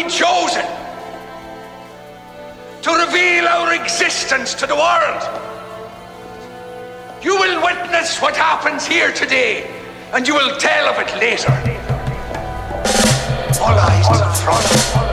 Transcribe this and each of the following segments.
been chosen to reveal our existence to the world. You will witness what happens here today, and you will tell of it later. All eyes the front.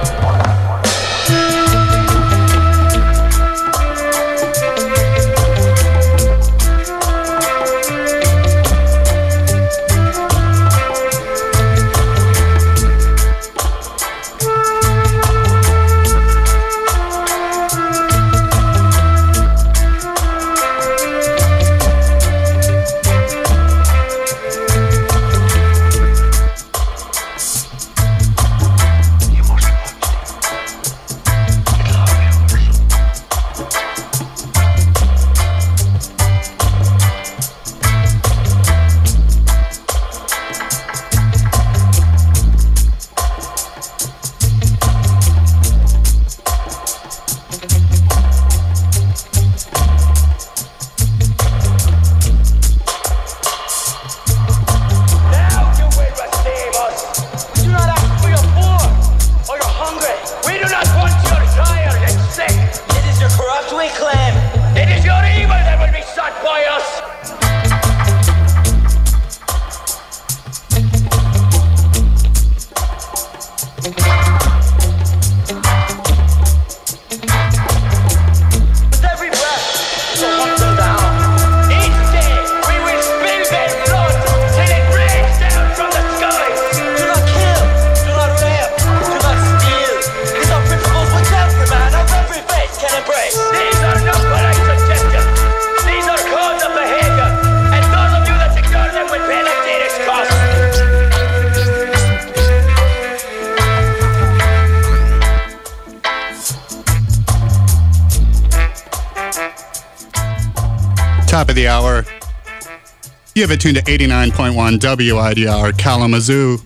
You have it tuned to 89.1 WIDR Kalamazoo.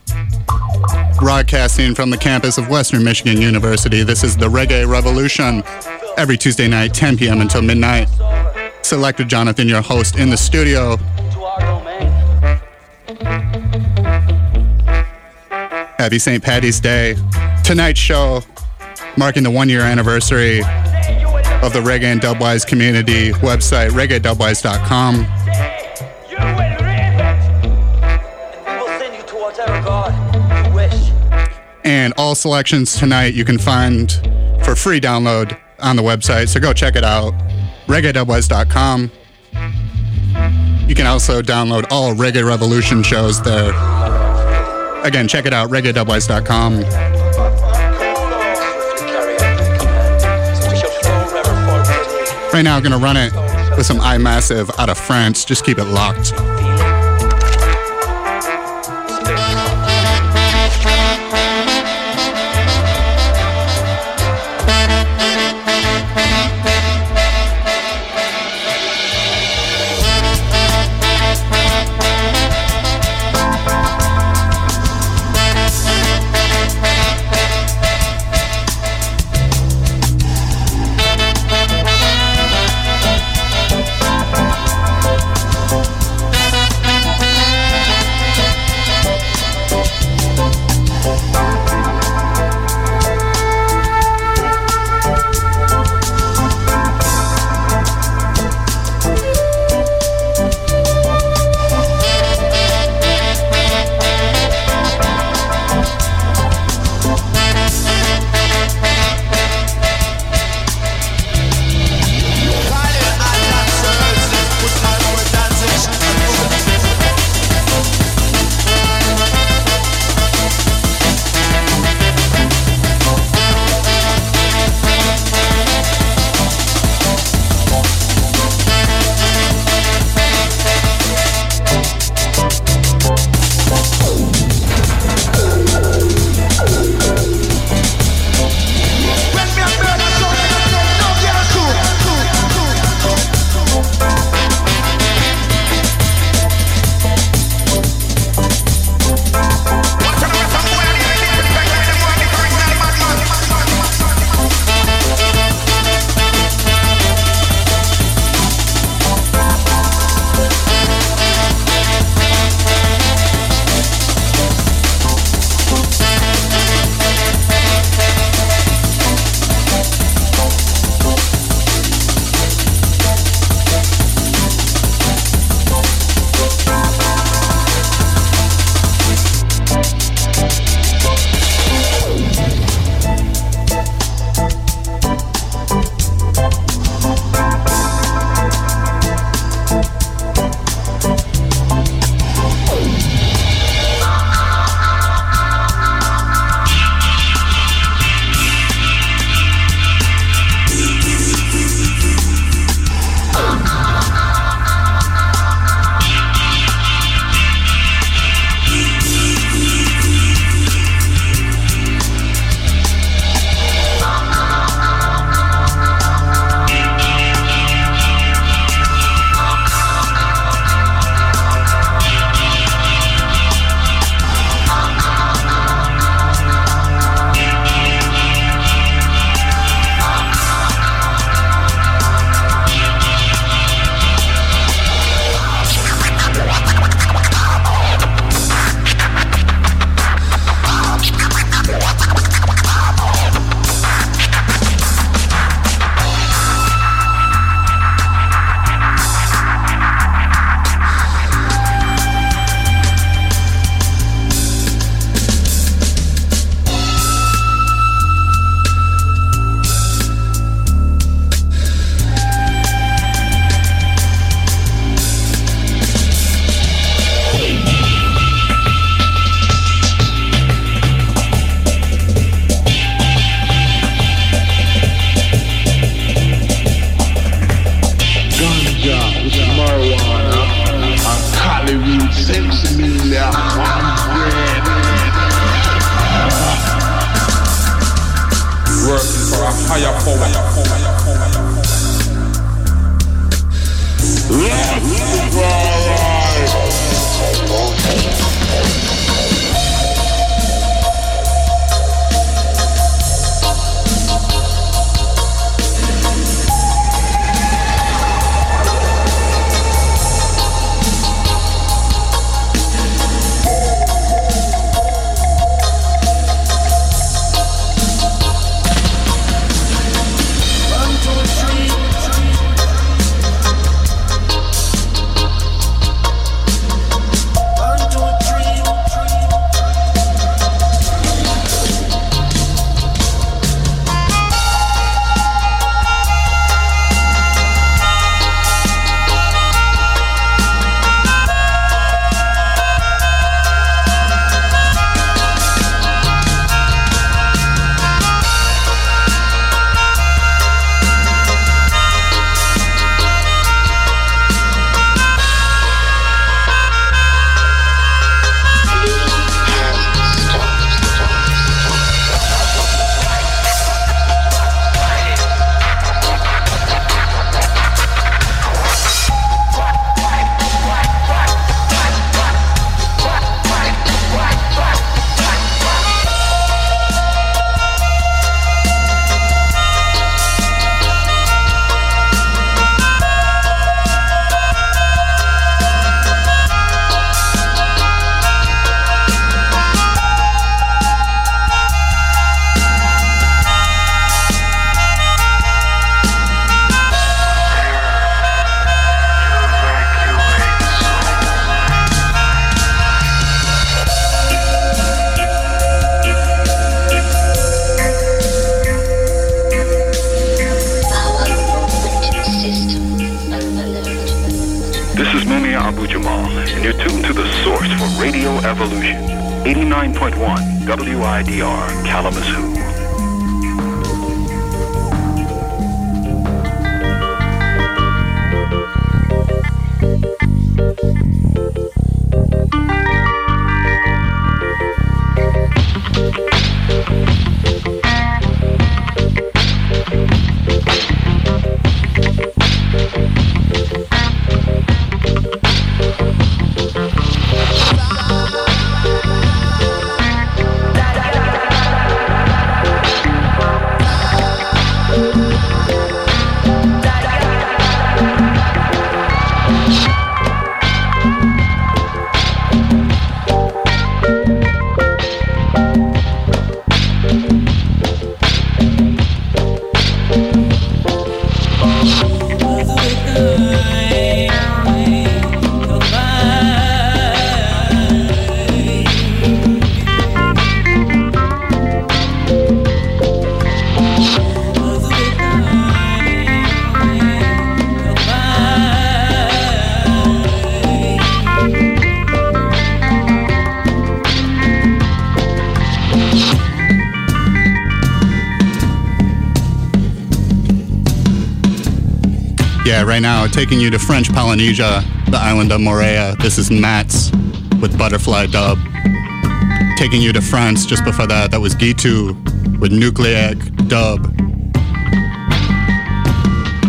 Broadcasting from the campus of Western Michigan University, this is the Reggae Revolution. Every Tuesday night, 10 p.m. until midnight. Selector Jonathon, your host in the studio. Happy St. Patty's Day. Tonight's show marking the one year anniversary of the Reggae and Dubwise community website, reggaedubwise.com. And all selections tonight you can find for free download on the website. So go check it out. reggae.wise.com. You can also download all Reggae Revolution shows there. Again, check it out, forget Right now, I'm going to run it with some I Massive out of France. Just keep it locked. Right now, taking you to French Polynesia, the island of Moorea. This is Mats with Butterfly Dub. Taking you to France just before that, that was Guitoud with Nucleic Dub.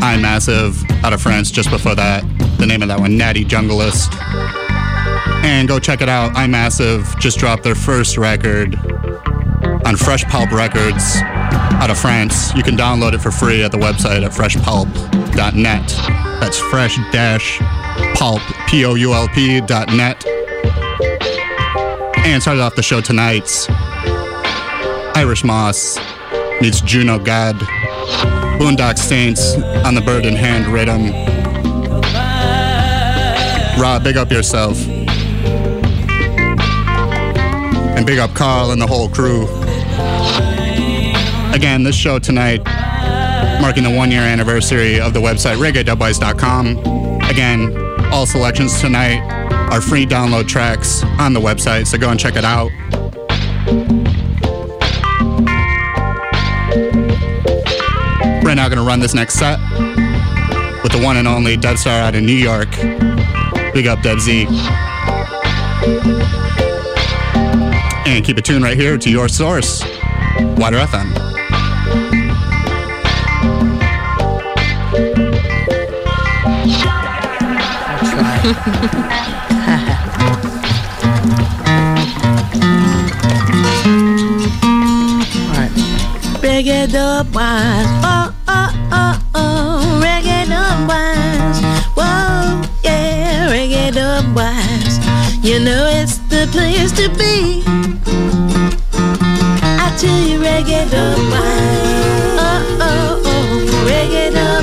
I Massive out of France just before that. The name of that one, Natty Junglist. And go check it out. I Massive just dropped their first record on Fresh Poulp Records out of France. You can download it for free at the website at freshpoulp.net. That's fresh dash poulp, P-O-U-L-P dot net. And started off the show tonight's Irish Moss meets Juno Gad. Boondock Saints on the Bird in Hand rhythm. Rob, big up yourself. And big up Carl and the whole crew. Again, this show tonight, marking the one year anniversary of the website reggae.wise.com. Again, all selections tonight are free download tracks on the website, so go and check it out. We're now, gonna run this next set with the one and only Debstar out of New York. Big up Debsy. And keep it tuned right here to your source, WIDR FM. Reggae dub wise, oh oh oh oh, reggae dub wise, whoa yeah, reggae dub wise. You know it's the place to be. I tell you, reggae dub wise, oh oh oh, reggae dub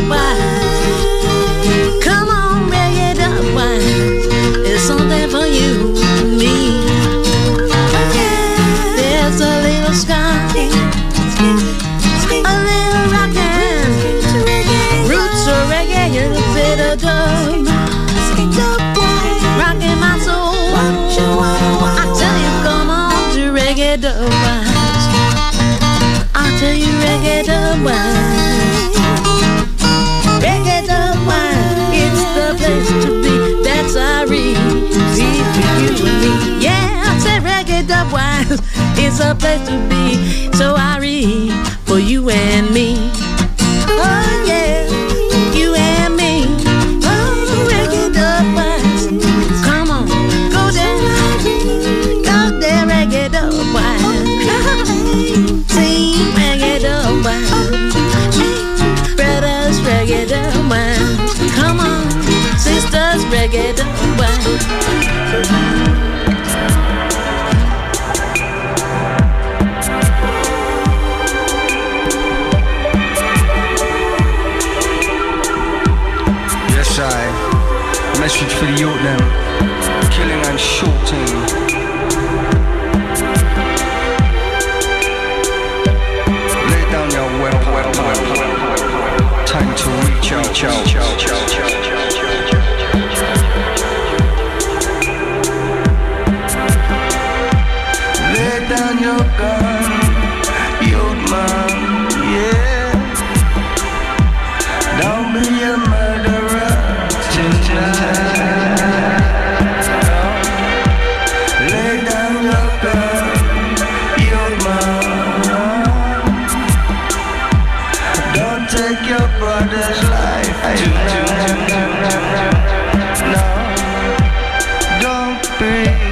it's the place to be. That's for you and me. Yeah, I say reggae it's a place to be. So I read for you and Message for the youth now. Killing and shooting. Don't be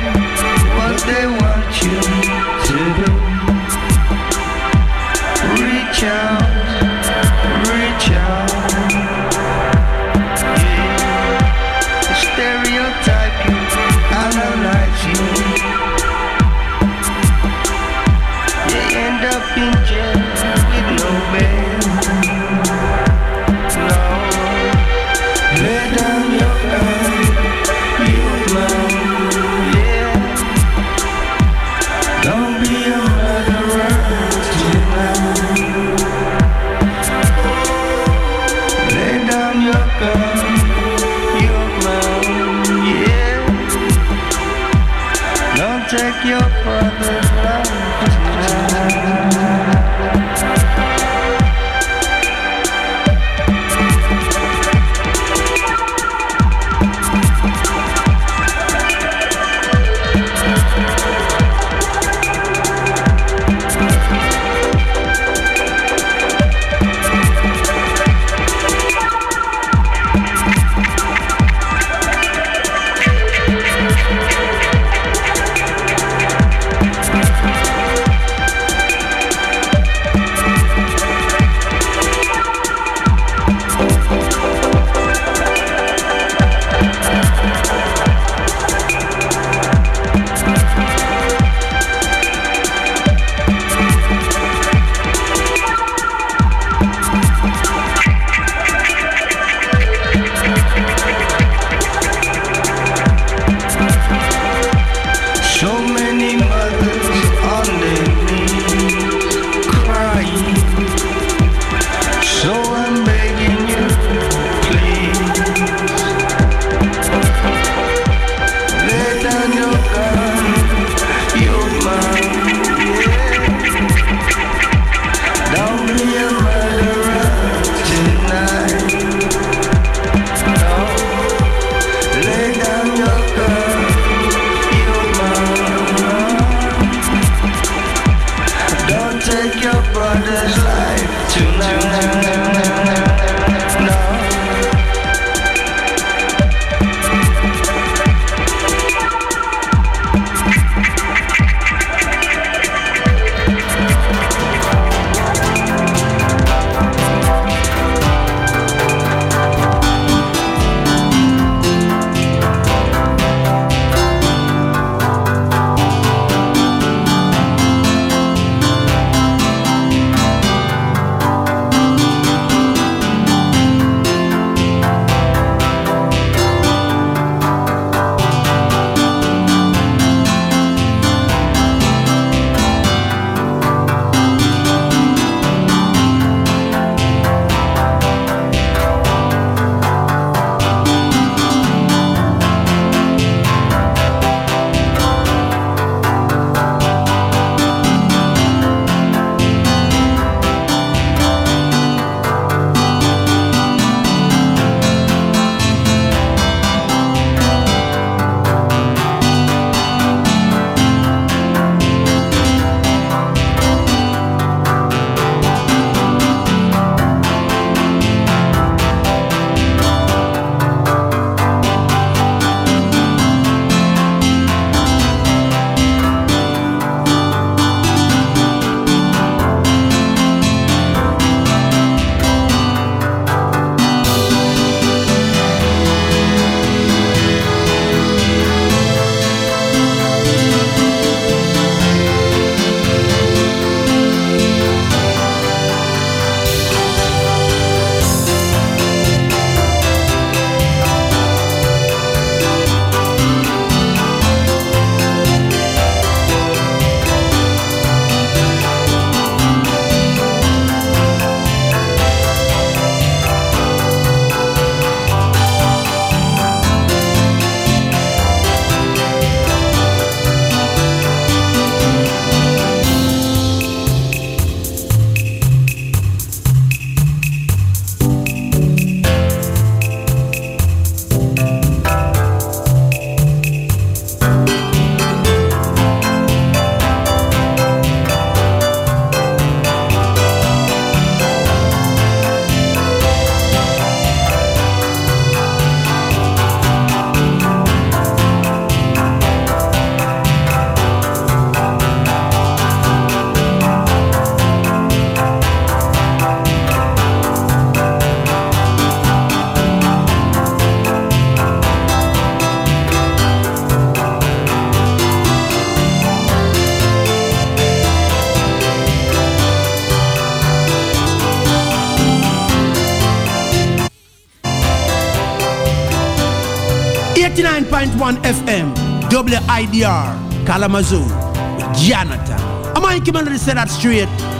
89.1 FM, WIDR, Kalamazoo, with Jonathon. I'm on to say that straight.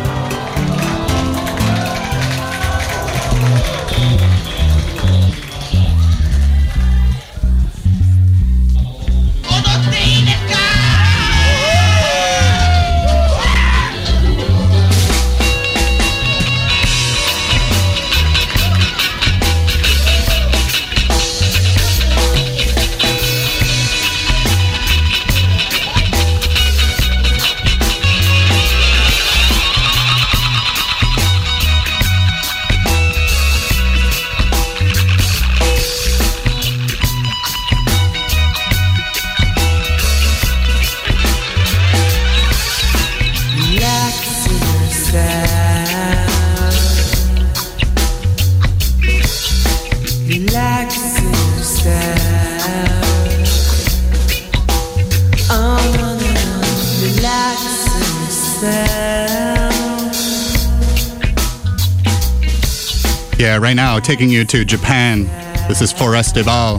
Taking you to Japan. This is Forestival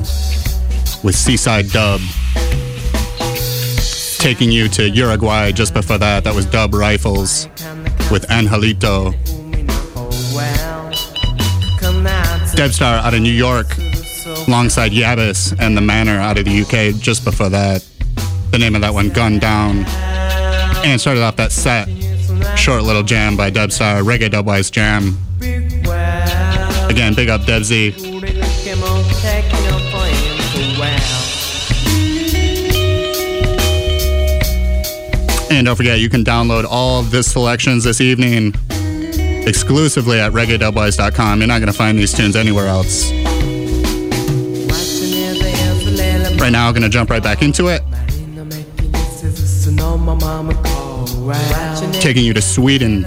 with Seaside Dub. Taking you to Uruguay just before that, that was Dub Rifles with Angelito. Debstar out of New York alongside Yabass and The Manor out of the UK just before that. The name of that one, Gun Down. And it started off that set, short little jam by Debstar, Reggae Dubwise Jam. Again, big up Debsy. And don't forget, you can download all of this selections this evening exclusively at reggae.wise.com. You're not going to find these tunes anywhere else. Right now, I'm going to jump right back into it. Taking you to Sweden.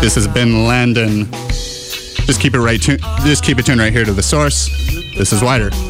This has Bin Landen. Just keep it right. Just keep it tuned right here to the source. This is WIDR.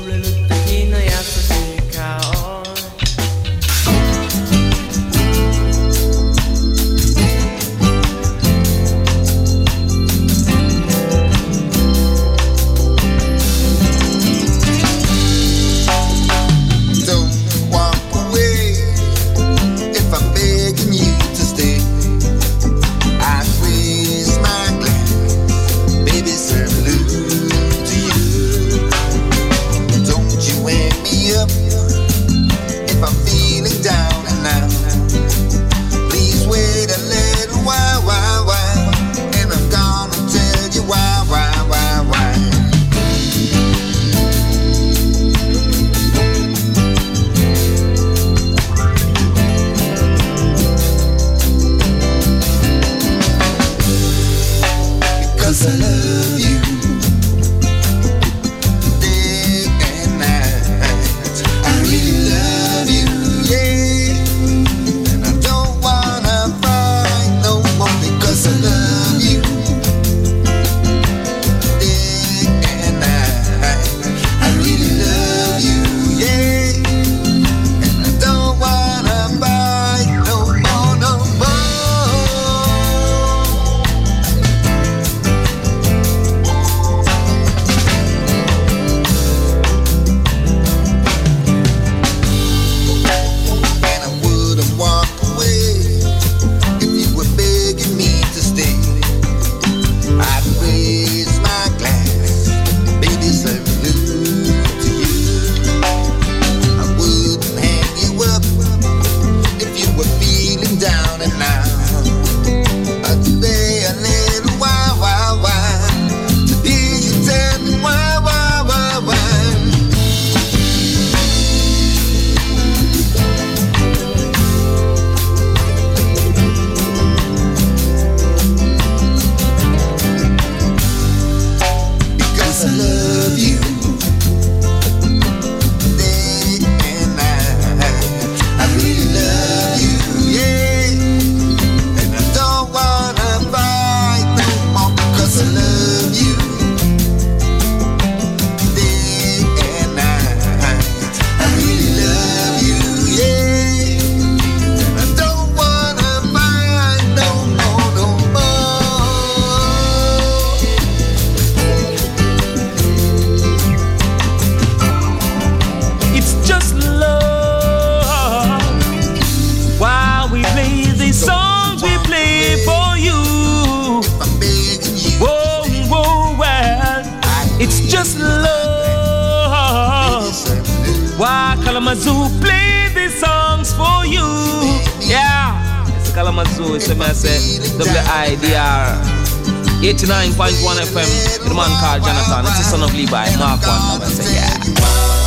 Kalamazoo. It's a message. WIDR. 89.1 FM. The man called Jonathon. It's the son of Levi. Mark one. I say, yeah.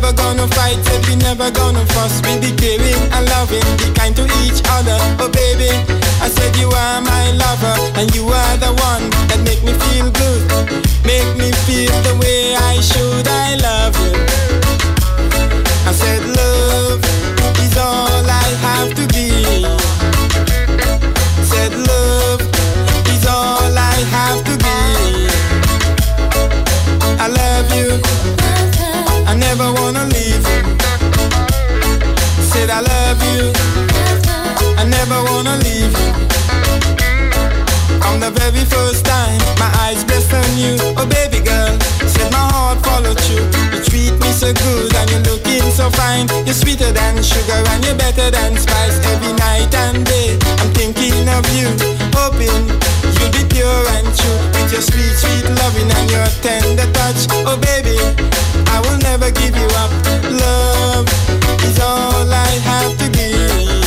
Never gonna fight, said we never gonna fuss. We be caring and loving, be kind to each other. Oh baby, I said you are my lover, and you are the one that make me feel good. Make me feel the way I should, I love you. I said love is all I have to give. Said love is all I have to give. I love you. Never wanna leave. From the very first time, my eyes blessed on you. Oh baby girl, said my heart followed you. You treat me so good and you're looking so fine. You're sweeter than sugar and you're better than spice. Every night and day, I'm thinking of you, hoping you'll be pure and true with your sweet, sweet loving and your tender touch. Oh baby, I will never give you up. Love is all I have to give.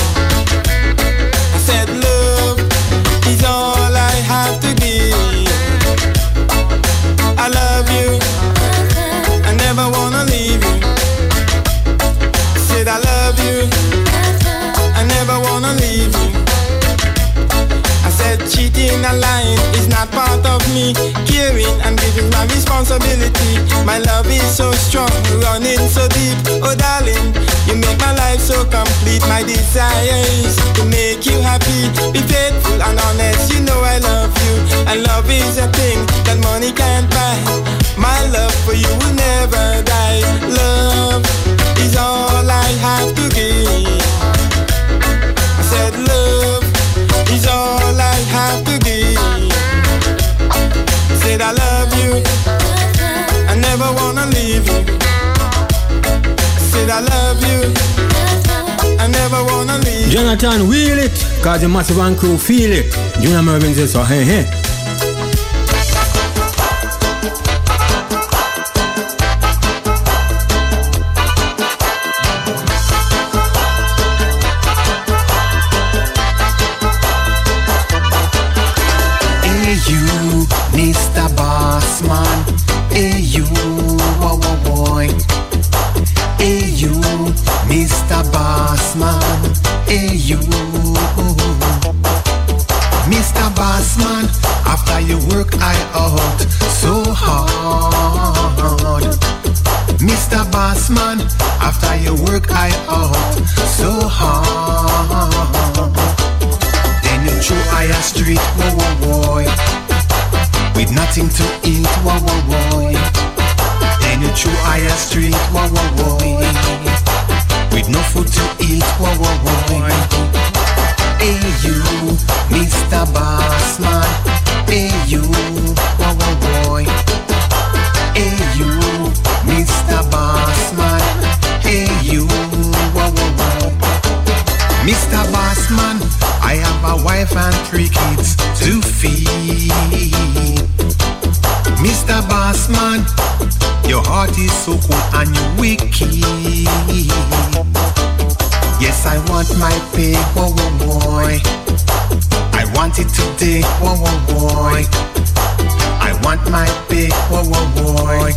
And lying is not part of me. Caring and giving my responsibility. My love is so strong, running so deep. Oh darling, you make my life so complete. My desire is to make you happy. Be faithful and honest, you know I love you. And love is a thing that money can't buy. My love for you will never die. Love is all I have to give. I said love is all I have to give. Said I love you. I never wanna leave you. Said I love you. I never wanna leave you. Jonathon, wheel it, cause the massive and crew feel it. Junior Marvin says so, hey, hey. Hey Hey you. Mr. Bossman, after you work I out so hard. Mr. Bossman, after you work I out so hard. Then you throw I a street, whoa, whoa, boy. With nothing to eat, whoa, whoa, boy. Then you I a street, whoa, whoa, boy. With no food to eat, Hey you, Mr. Bossman. Hey you. Hey you, Mr. Bossman. Hey you. Mr. Bossman, I have a wife and three kids to feed. Mr. Bossman, your heart is so cold and you're wicked. Yes, I want my big whoa, whoa, boy. I want it today, whoa, whoa, boy. I want my big whoa, whoa, boy.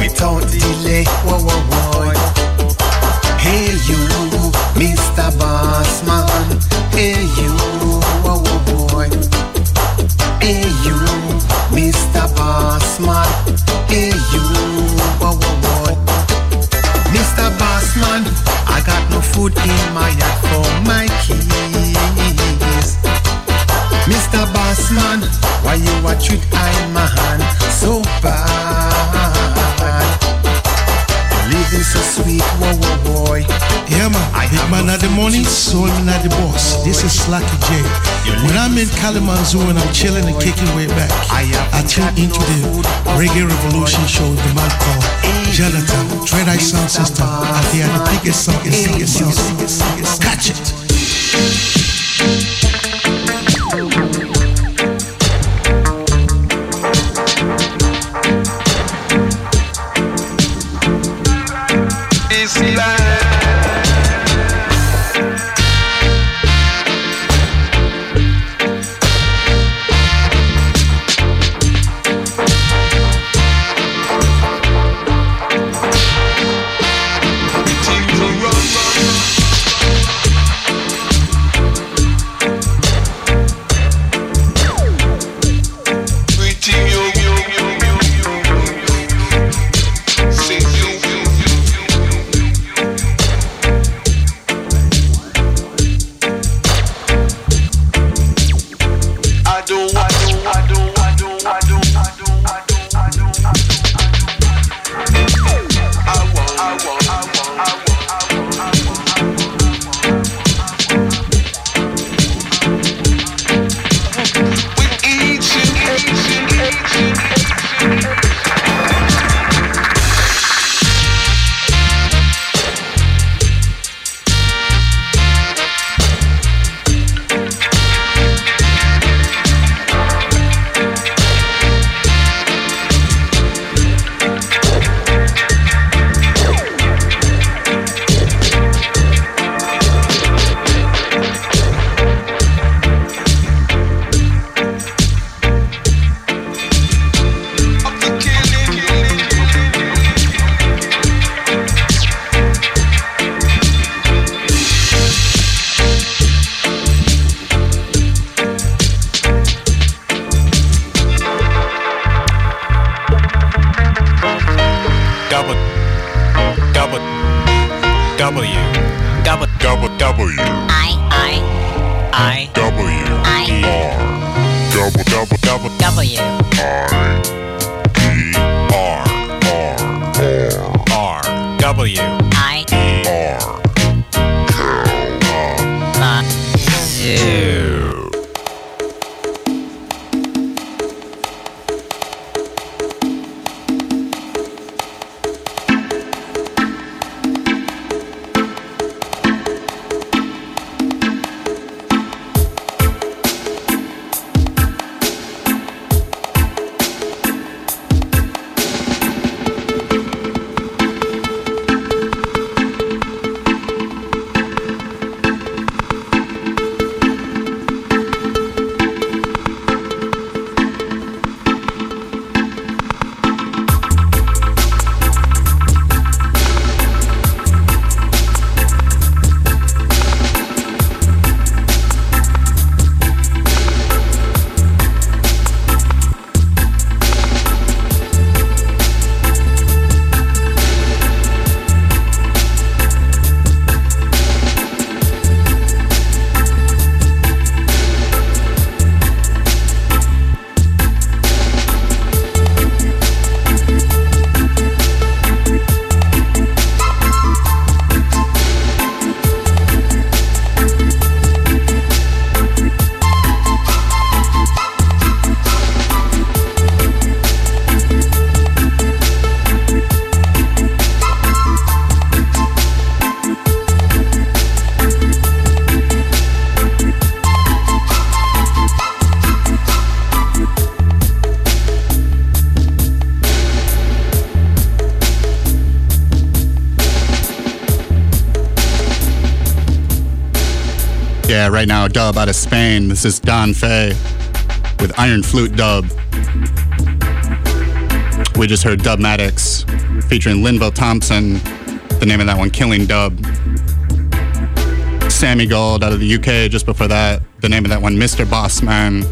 Without delay, whoa, whoa, boy. Hey, you, Mr. Bossman. Hey, you, whoa, whoa, boy. Why you a treat I man so bad? Living so sweet, whoa, whoa, boy. Yeah, man. Big man at the money, soul man at the boss. This is Slacky J. When I'm in Kalamazoo and I'm chilling and kicking way back, I tune into the Reggae Revolution show, the man called Jonathon, Dread Eye Sound System. I hear the biggest song, song. Catch it. Right now, dub out of Spain. This is Don Fe with Iron Flute Dub. We just heard Dubmatix featuring Linval Thompson. The name of that one, Killing Dub. Sammy Gold out of the UK just before that. The name of that one, Mr. Bossman.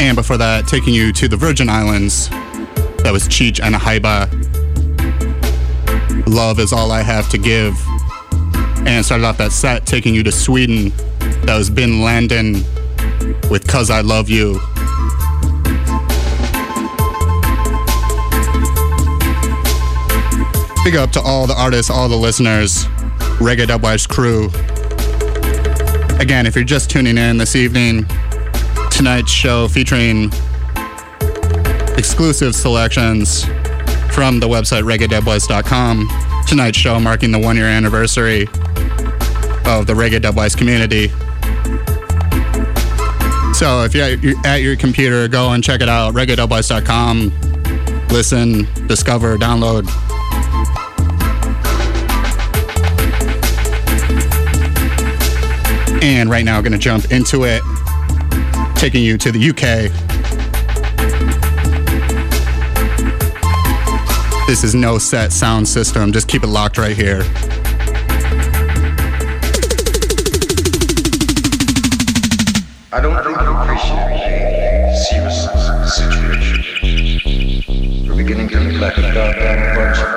And before that, taking you to the Virgin Islands. That was Cheech and Hayba. Love is all I have to give. And started off that set taking you to Sweden. That was Bin Landen with Cause I Love You. Big up to all the artists, all the listeners, Reggae Dubwise crew. Again, if you're just tuning in this evening, tonight's show featuring exclusive selections from the website reggaedubwise.com. Tonight's show marking the one year anniversary of the Reggae Dubwise community. So if you're at your- computer, go and check it out, reggaedubwise.com. Listen, discover, download. And right now, going to jump into it, taking you to the UK. This is no set sound system. Just keep it locked right here. I don't think you appreciate the seriousness of the situation. We're beginning to look like a goddamn bunch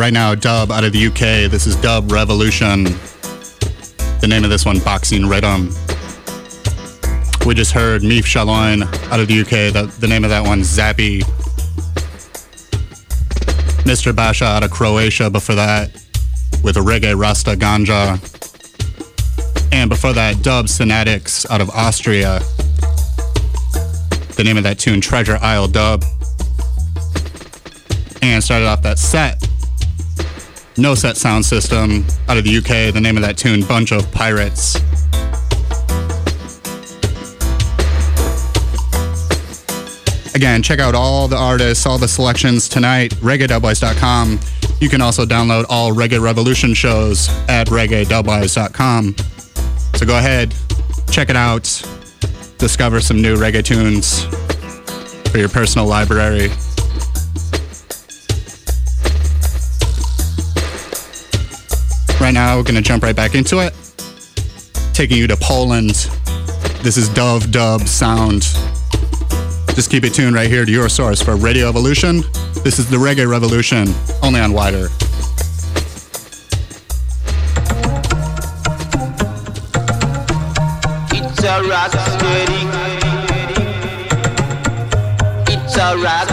right now, dub out of the UK. This is Dub Revolution. The name of this one, Boxing Riddim. We just heard Meef Chaloin out of the UK. The, the name of that one, Zappy. Mr. Basha out of Croatia before that with a reggae Rasta Ganja. And before that, Dubsynaticx out of Austria. The name of that tune, Treasure Isle Dub. And started off that set, No Set Sound System out of the UK. The name of that tune, Bunch of Pirates. Again, check out all the artists, all the selections tonight, reggae.wise.com. You can also download all Reggae Revolution shows at reggae.wise.com. So go ahead, check it out, discover some new reggae tunes for your personal library. Now, we're going to jump right back into it, taking you to Poland. This is Dove Dub Sound. Just keep it tuned right here to your source for Radio Evolution. This is the Reggae Revolution, only on WIDR. It's a rock steady. It's a rock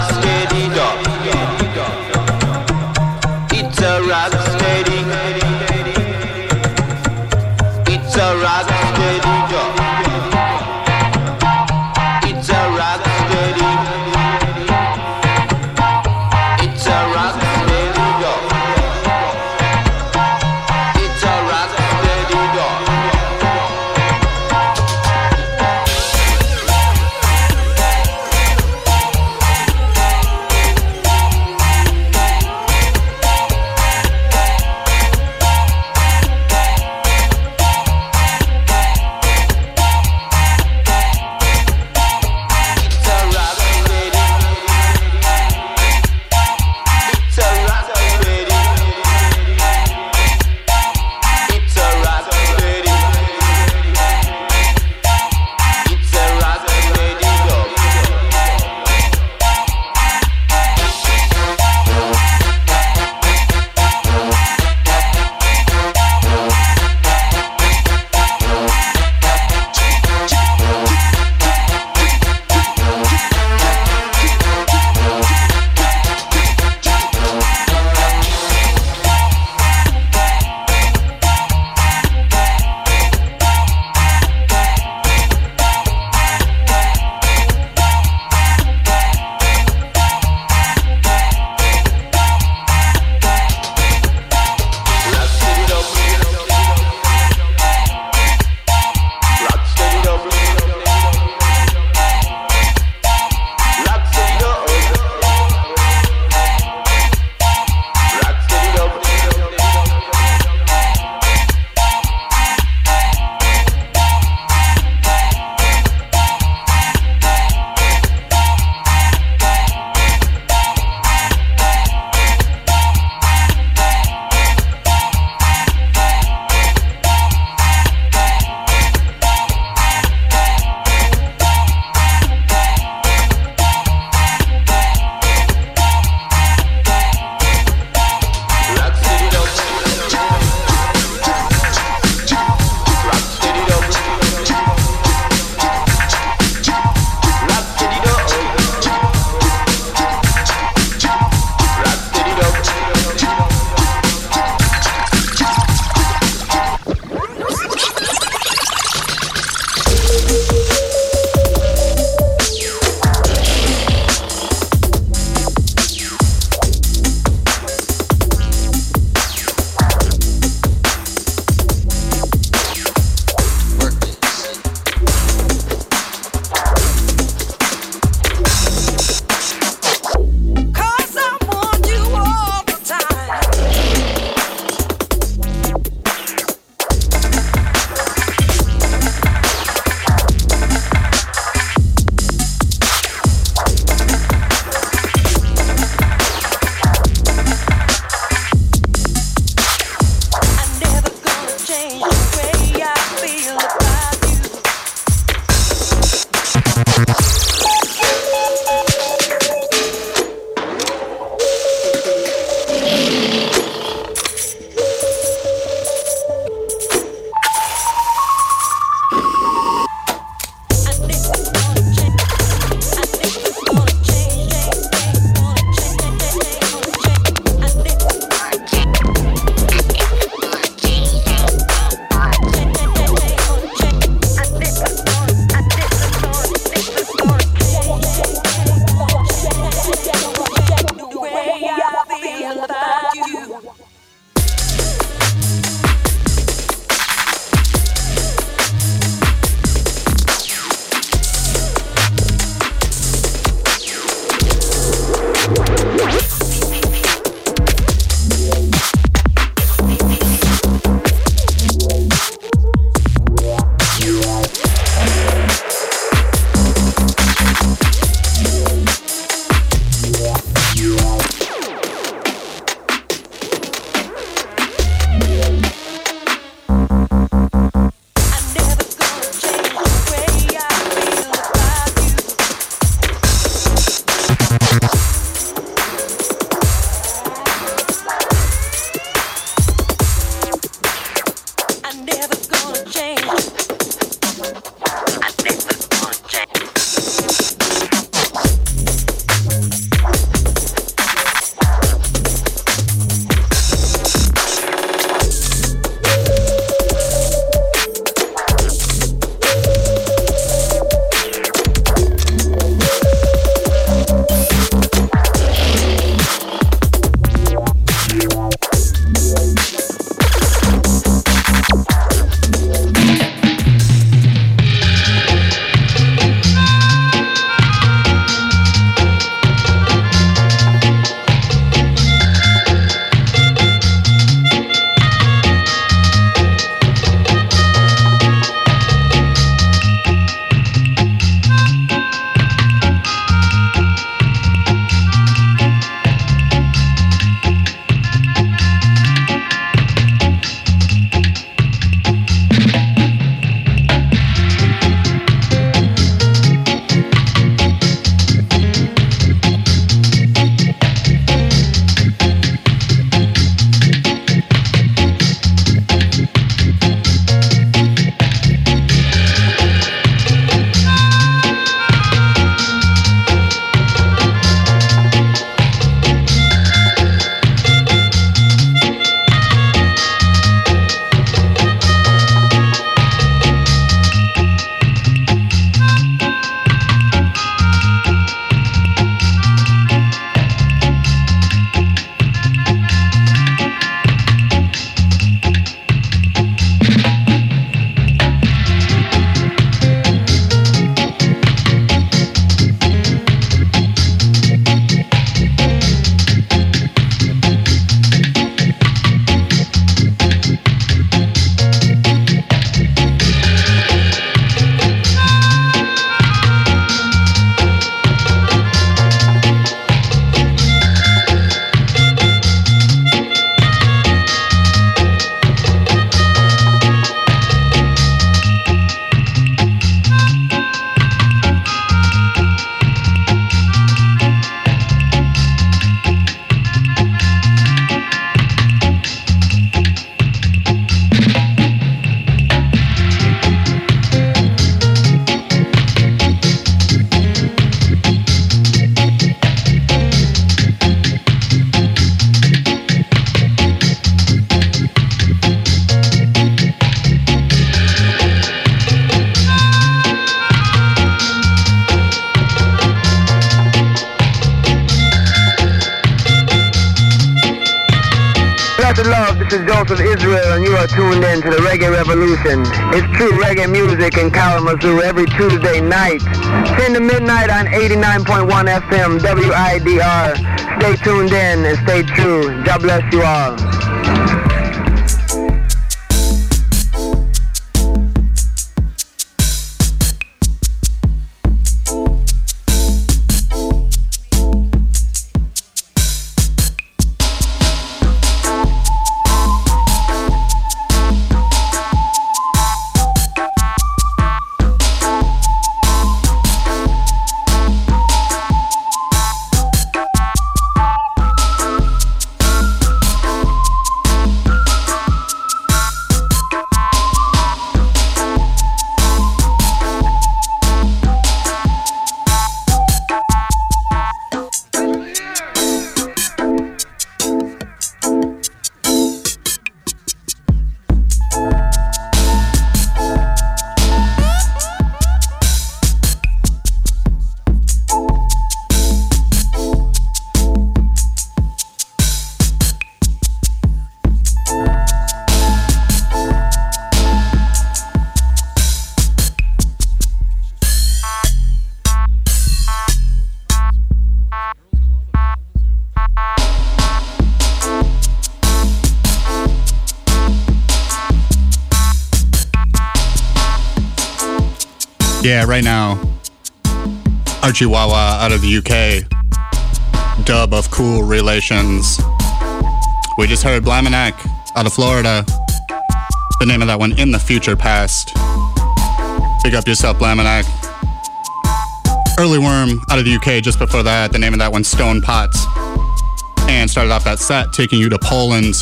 music in Kalamazoo every Tuesday night, 10 to midnight on 89.1 FM WIDR. Stay tuned in and stay true. God bless you all. Yeah, right now, Archie Wah Wah out of the UK, dub of Cool Relations. We just heard Blaminack out of Florida. The name of that one, In the Future Past. Big up yourself, Blaminack. Early Worm out of the UK just before that. The name of that one, Stone Pots. And started off that set taking you to Poland.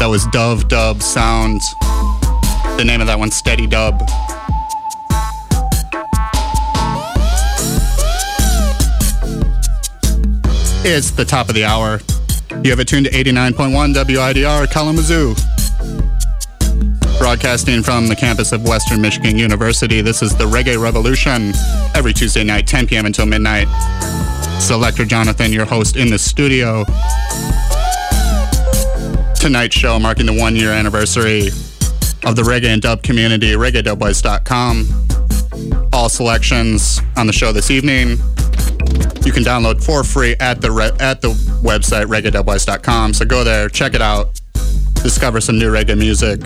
That was Dove Dub Sound. The name of that one, Steady Dub. It's the top of the hour. You have it tuned to 89.1 WIDR Kalamazoo. Broadcasting from the campus of Western Michigan University, this is the Reggae Revolution every Tuesday night, 10 p.m. until midnight. Selector Jonathon, your host in the studio. Tonight's show marking the one year anniversary of the reggae and dub community, reggaedubwise.com. All selections on the show this evening you can download for free at the re- at the website reggae.wise.com. So go there, check it out, discover some new reggae music.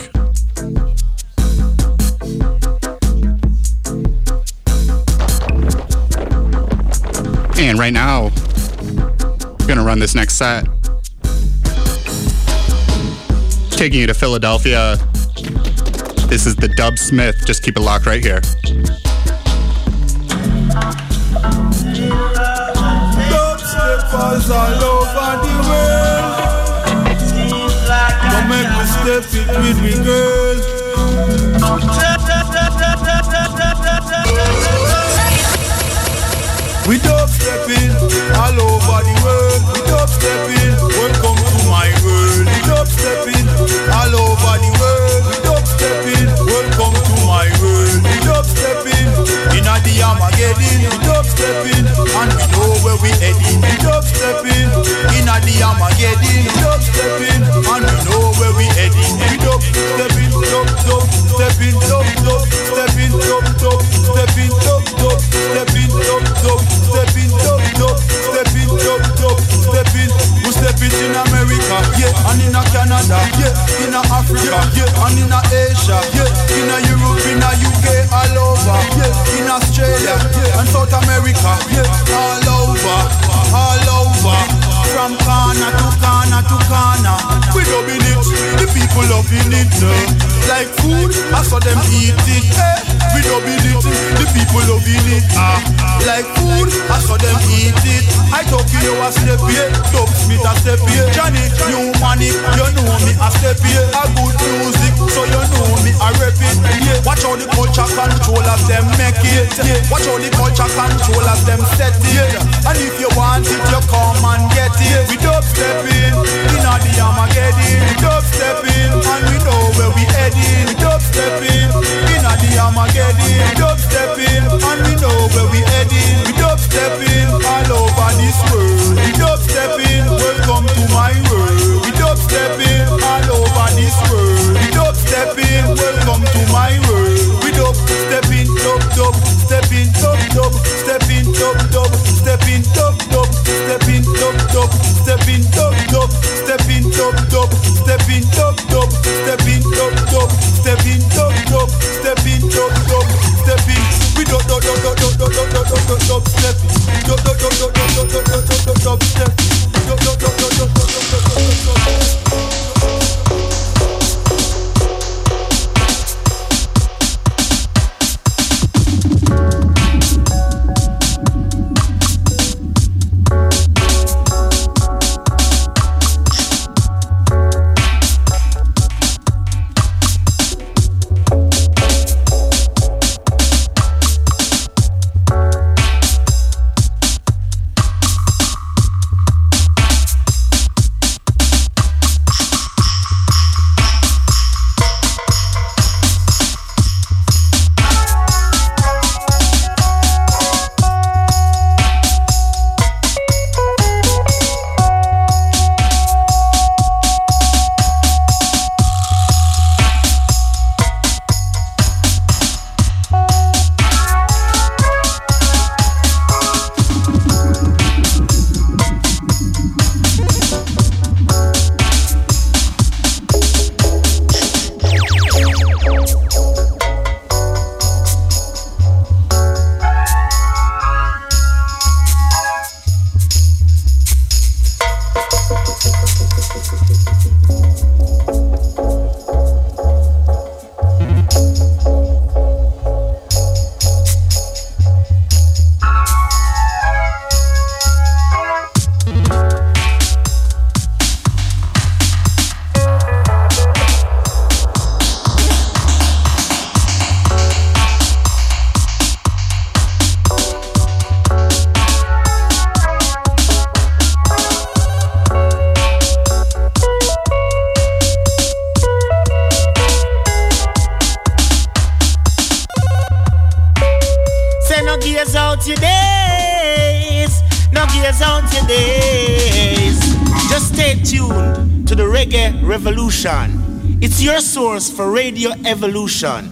And right now, I'm gonna run this next set. Taking you to Philadelphia. This is the Dubsmith. Just keep it locked right here. Dubsteppers all over the world. Come make me step it with me girl. We dubstepping all over the world. We dubstepping, welcome to my world. We dubstepping all over the world. We dubstepping, welcome to my world. We dubstepping in the Armageddon. We dubstepping and we know where we heading. We dubstepping in a the Armageddon. We dubstepping and we know where we heading. We dubstepping, dub dub, stepping, dub dub, stepping, dub dub, stepping, dub dub, stepping, dub dub, stepping, dub dub, stepping, dub dub, stepping. We stepping in America, yeah, and in a Canada, yeah, in a Africa, yeah, and in a Asia, yeah, in a Europe, in a UK, all over, yeah, in Australia, yeah, and South America, yeah, all over, all over. From corner to corner to corner, we loving it. The people loving it. uh. Like food, I saw them eat it. Eh. We loving it. The people loving it. Ah. Like food, I saw them eat it. I talk to you a step here, Dubsmith a step here. Johnny, new money, you know me a step here. A good music, so you know me a rep it. Yeah. Watch how the culture controllers them make it. Yeah. Watch how the culture controllers them set it. And if you want it, you come and get it. We dubstepping, in a the Armageddon. We dubstepping, and we know where we heading. Armageddon, dubstepping. Inna the Armageddon, dubstepping. And we know where we heading. We dubstepping all over this world. We dubstepping, welcome to my world. We dubstepping all over this world. We dubstepping, welcome to my world. We dubstepping, dub dub, stepping, dub dub, stepping, dub dub, stepping, dub dub, stepping, dub dub, stepping, dub dub, stepping, dub dub, stepping, dub dub, stepping. dub dub dub step, dub dub dub dub dub dub dub dub dub step. radio evolution.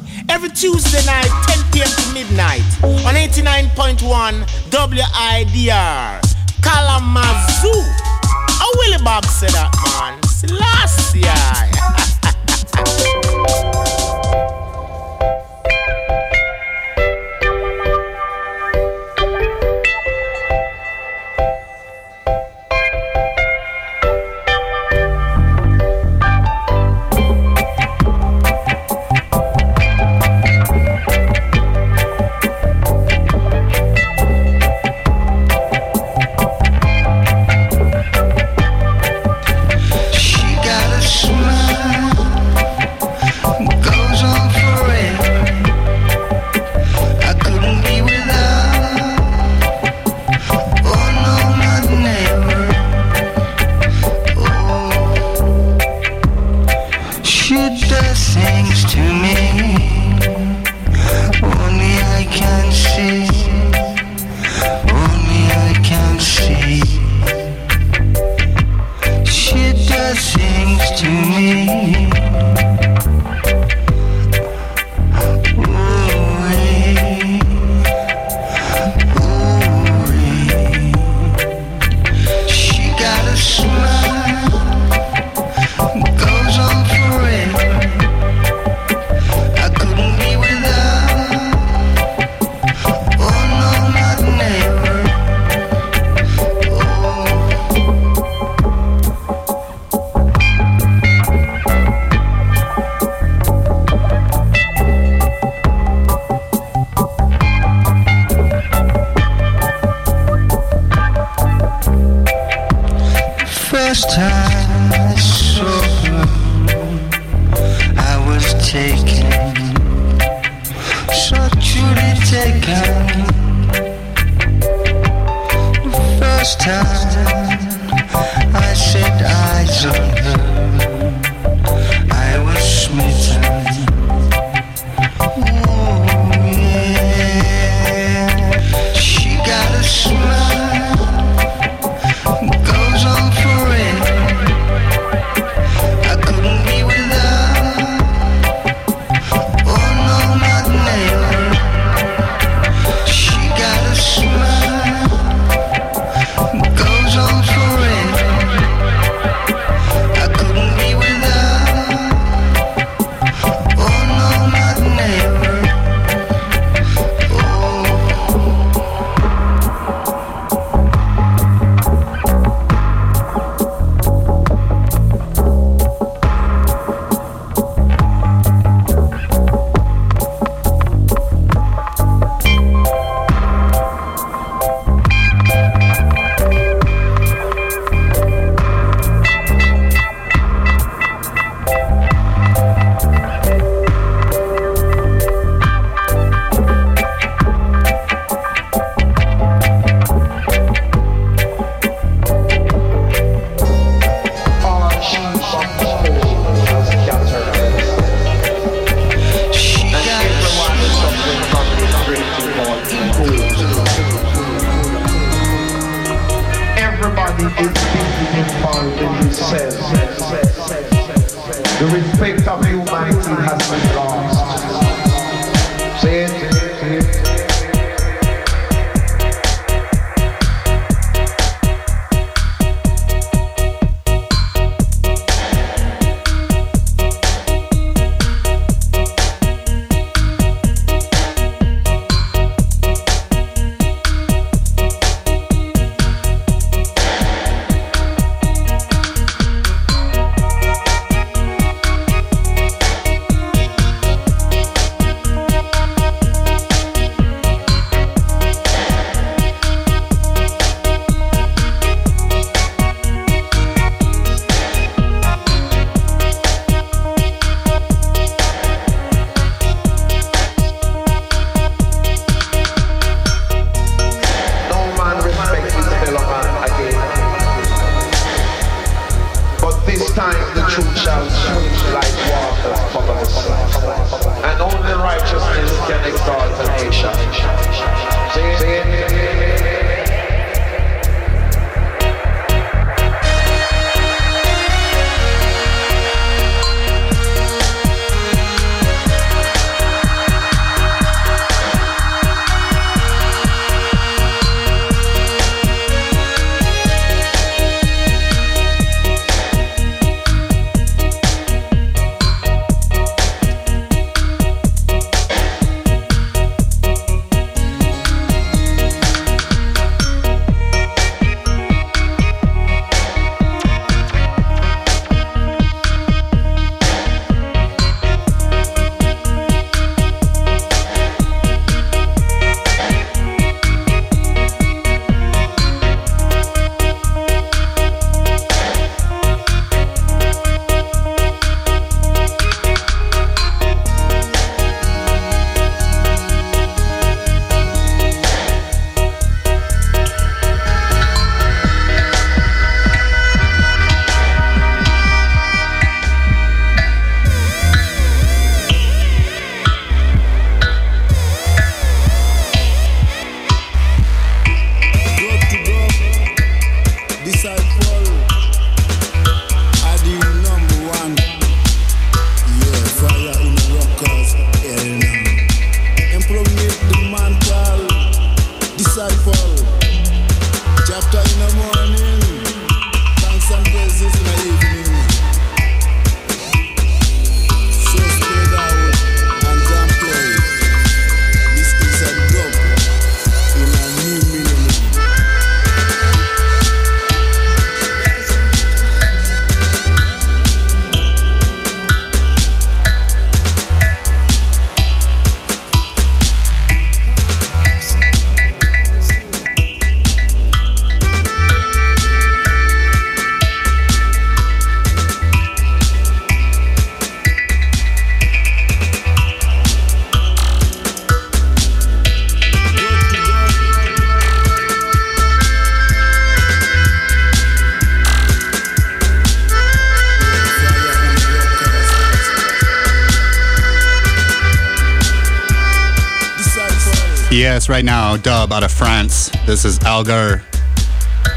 Right now, dub out of France. This is Algar.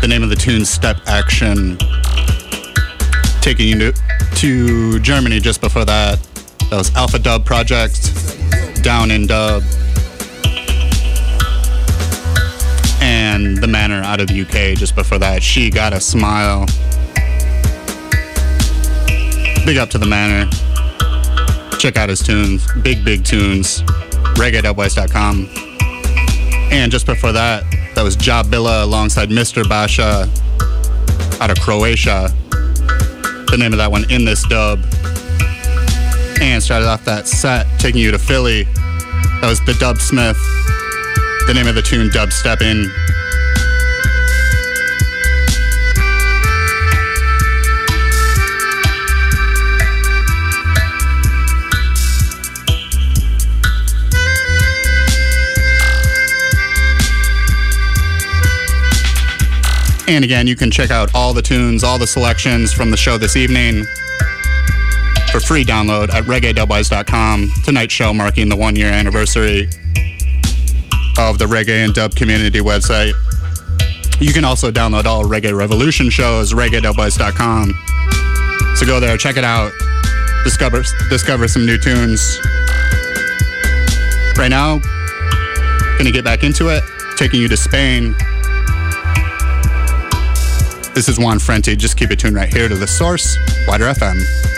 The name of the tune, Step Action. Taking you to, to Germany just before that. That was Alphadub Project, Down in Dub. And The Manor out of the UK just before that. She Got a Smile. Big up to The Manor. Check out his tunes. Big, big tunes. ReggaeDubwise.com. And just before that, that was Jah Billah alongside Mr. Basha out of Croatia. The name of that one in this dub. And started off that set taking you to Philly. That was the Dubsmith. The name of the tune Dubstepping. And again, you can check out all the tunes, all the selections from the show this evening for free download at reggaedubwise.com. Tonight's show marking the one year anniversary of the Reggae and Dub Community website. You can also download all Reggae Revolution shows, reggaedubwise.com. So go there, check it out, discover discover some new tunes. Right now, gonna get back into it, taking you to Spain. This is Juan Frenti. Just keep it tuned right here to the source, WIDR FM.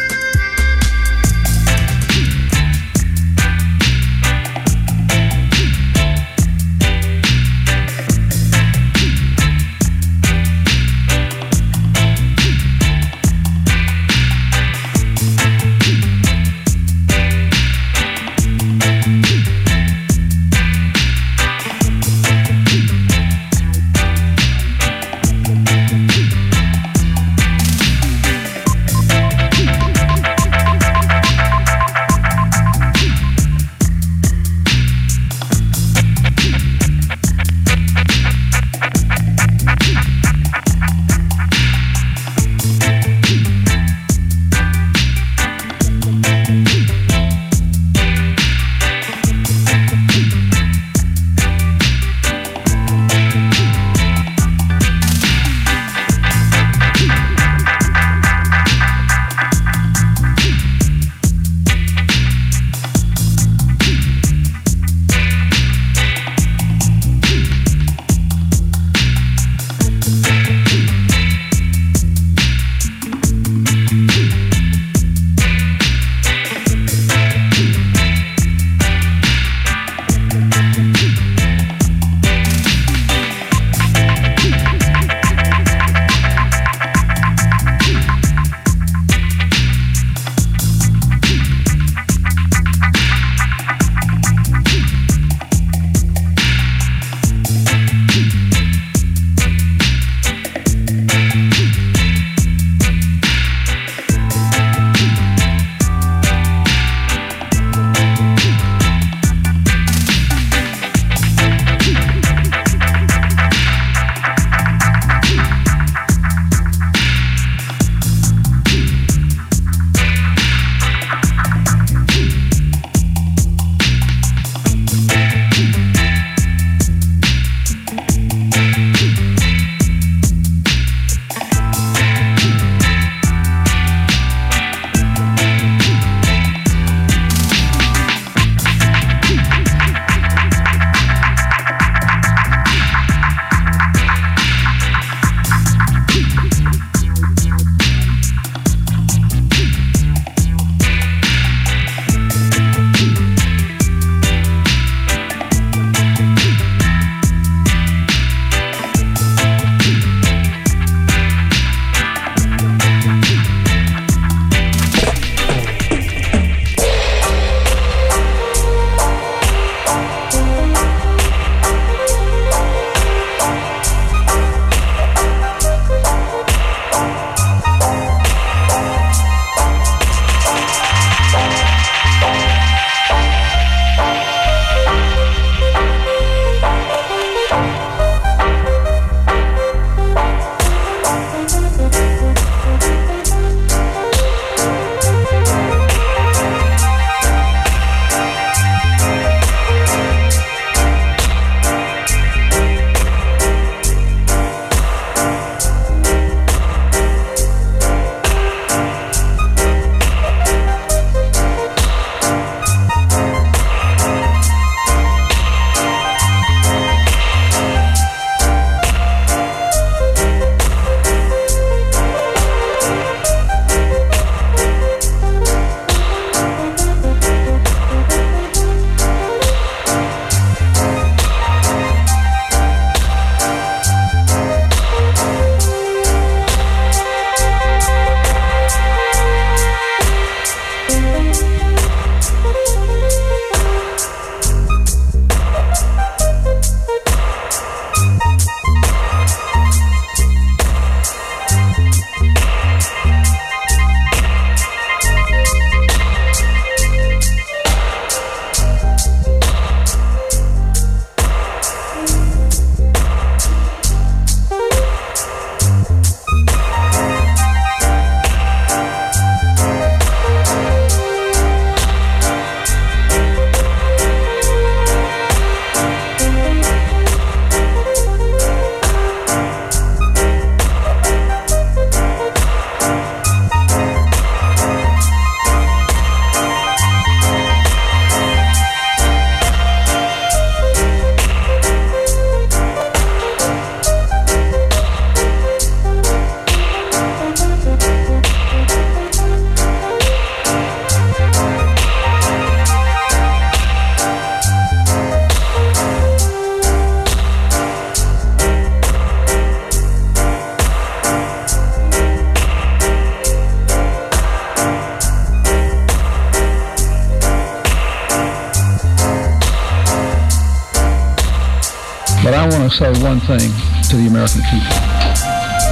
Say one thing to the American people.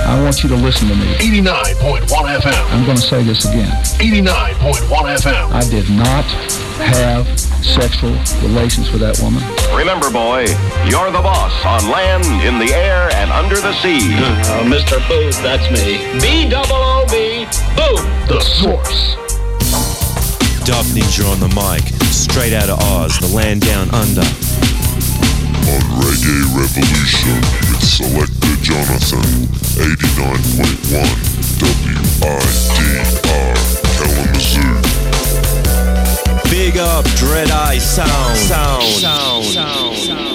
I want you to listen to me. 89.1 FM. I'm going to say this again. 89.1 FM. I did not have sexual relations with that woman. Remember, boy, you're the boss on land, in the air, and under the sea. Uh, Mr. Booth, that's me. B double O B, Booth. The source. Daphne's on the mic, straight out of Oz, the land down under. On Reggae Revolution with Selector Jonathon, 89.1 WIDR Kalamazoo. Big up Dread Eye Sound. Sound. Sound. Sound.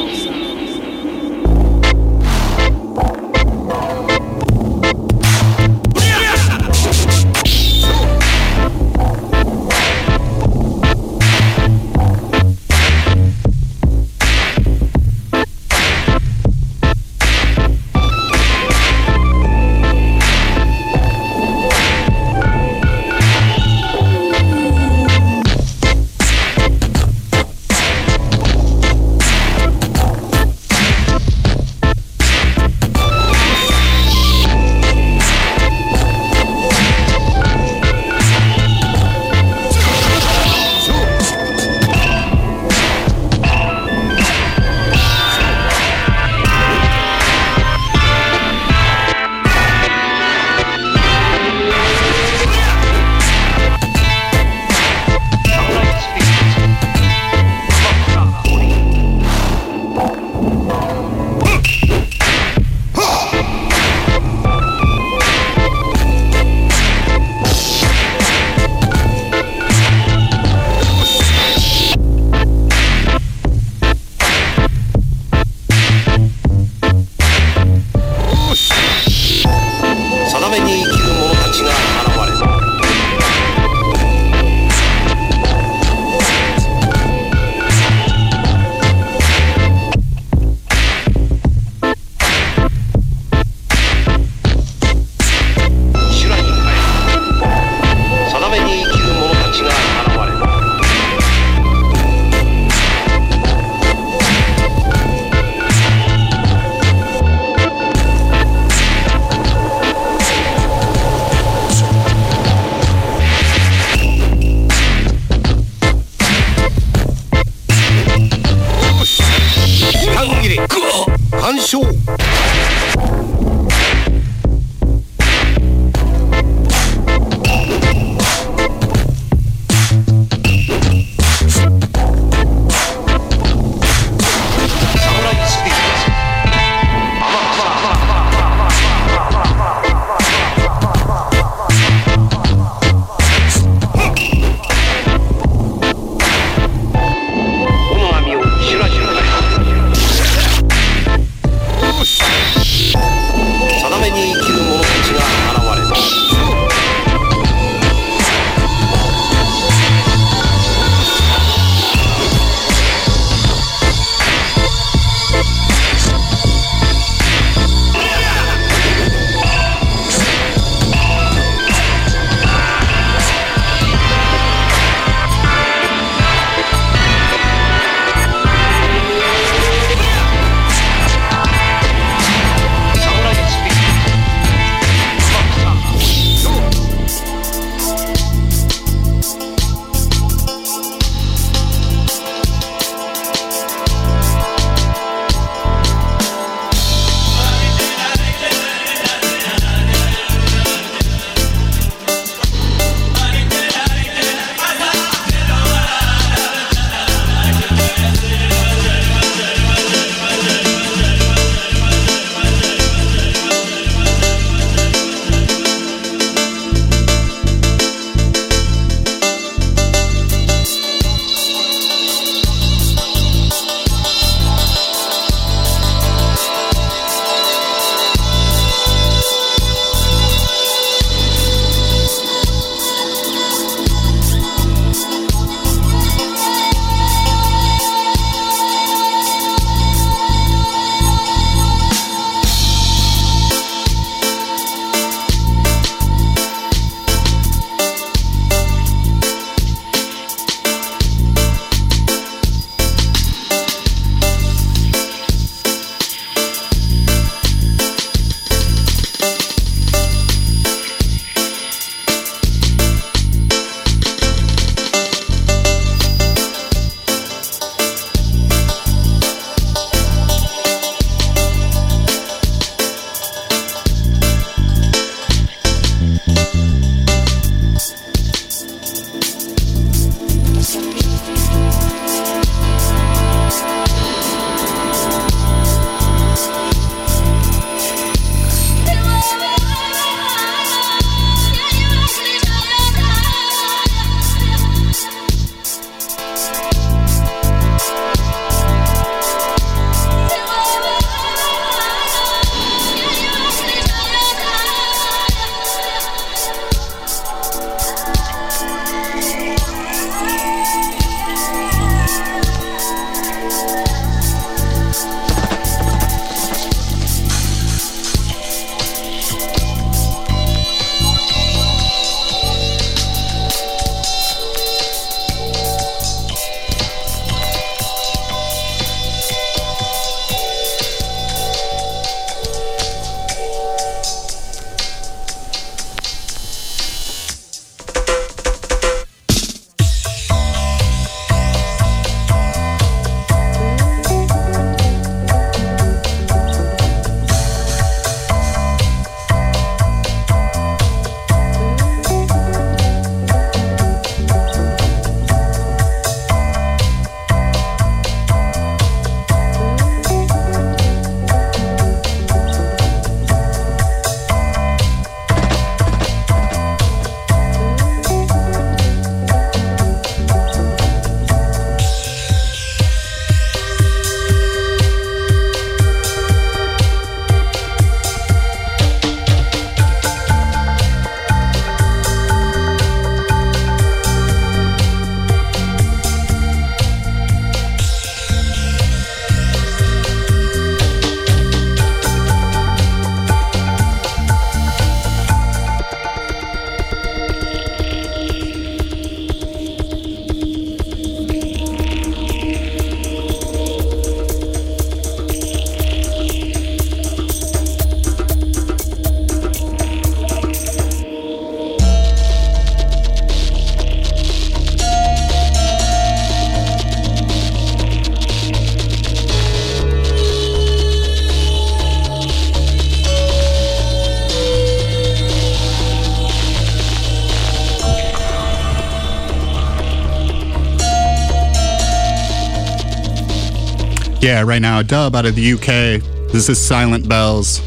Yeah, right now, dub out of the UK. This is Silent Bells.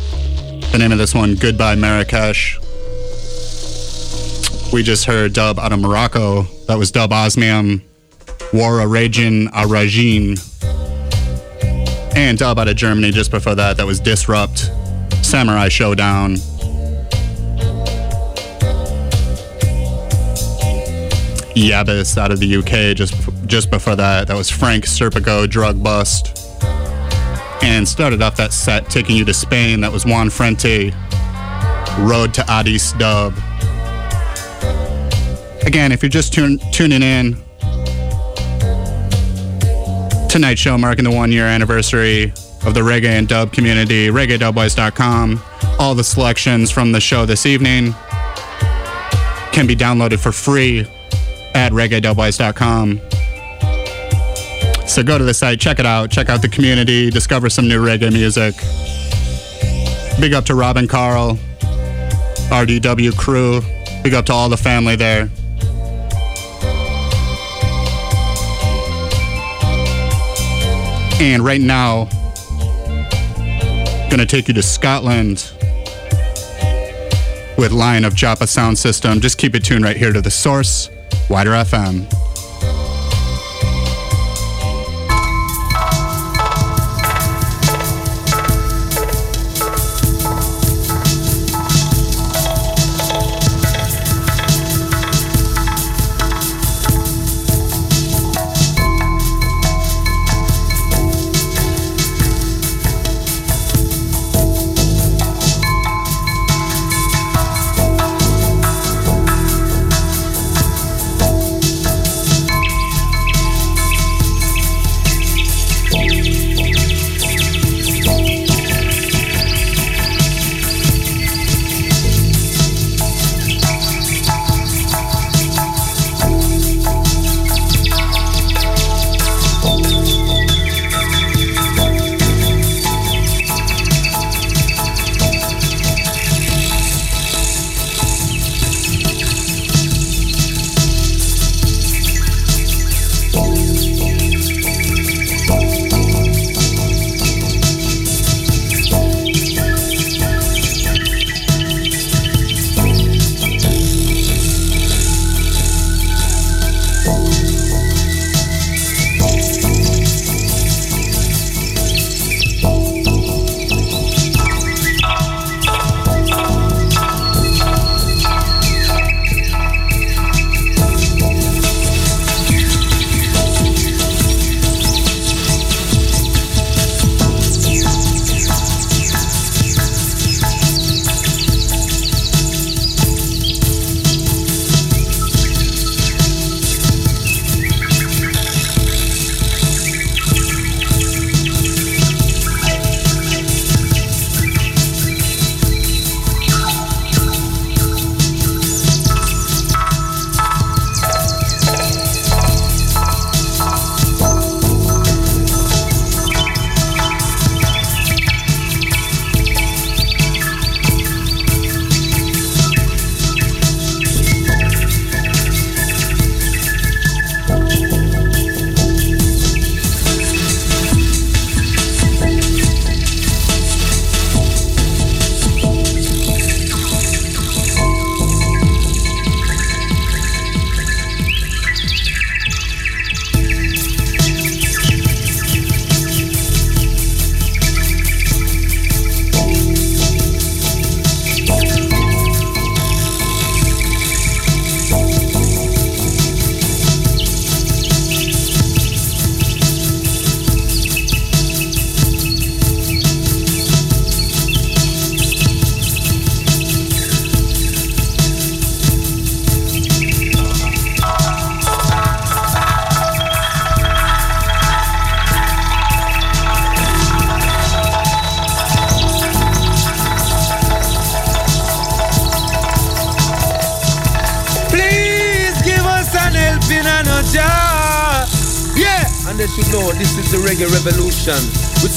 The name of this one, Goodbye Marrakesh. We just heard dub out of Morocco. That was dub Osmium, Waragine A Ragine. And dub out of Germany just before that. That was Disrupt, Samurai Showdown. Yabass out of the UK just just before that. That was Frank Serpico, Drug Bust. And started off that set taking you to Spain. That was Juan Frenti, Road to Addis Dub. Again, if you're just tuning in, tonight's show marking the one year anniversary of the reggae and dub community, reggaedubwise.com. All the selections from the show this evening can be downloaded for free at reggaedubwise.com. So go to the site, check it out, check out the community, discover some new reggae music. Big up to Robin Carl, RDW crew. Big up to all the family there. And right now, gonna take you to Scotland with Lion of Joppa Sound System. Just keep it tuned right here to the source. WIDR FM.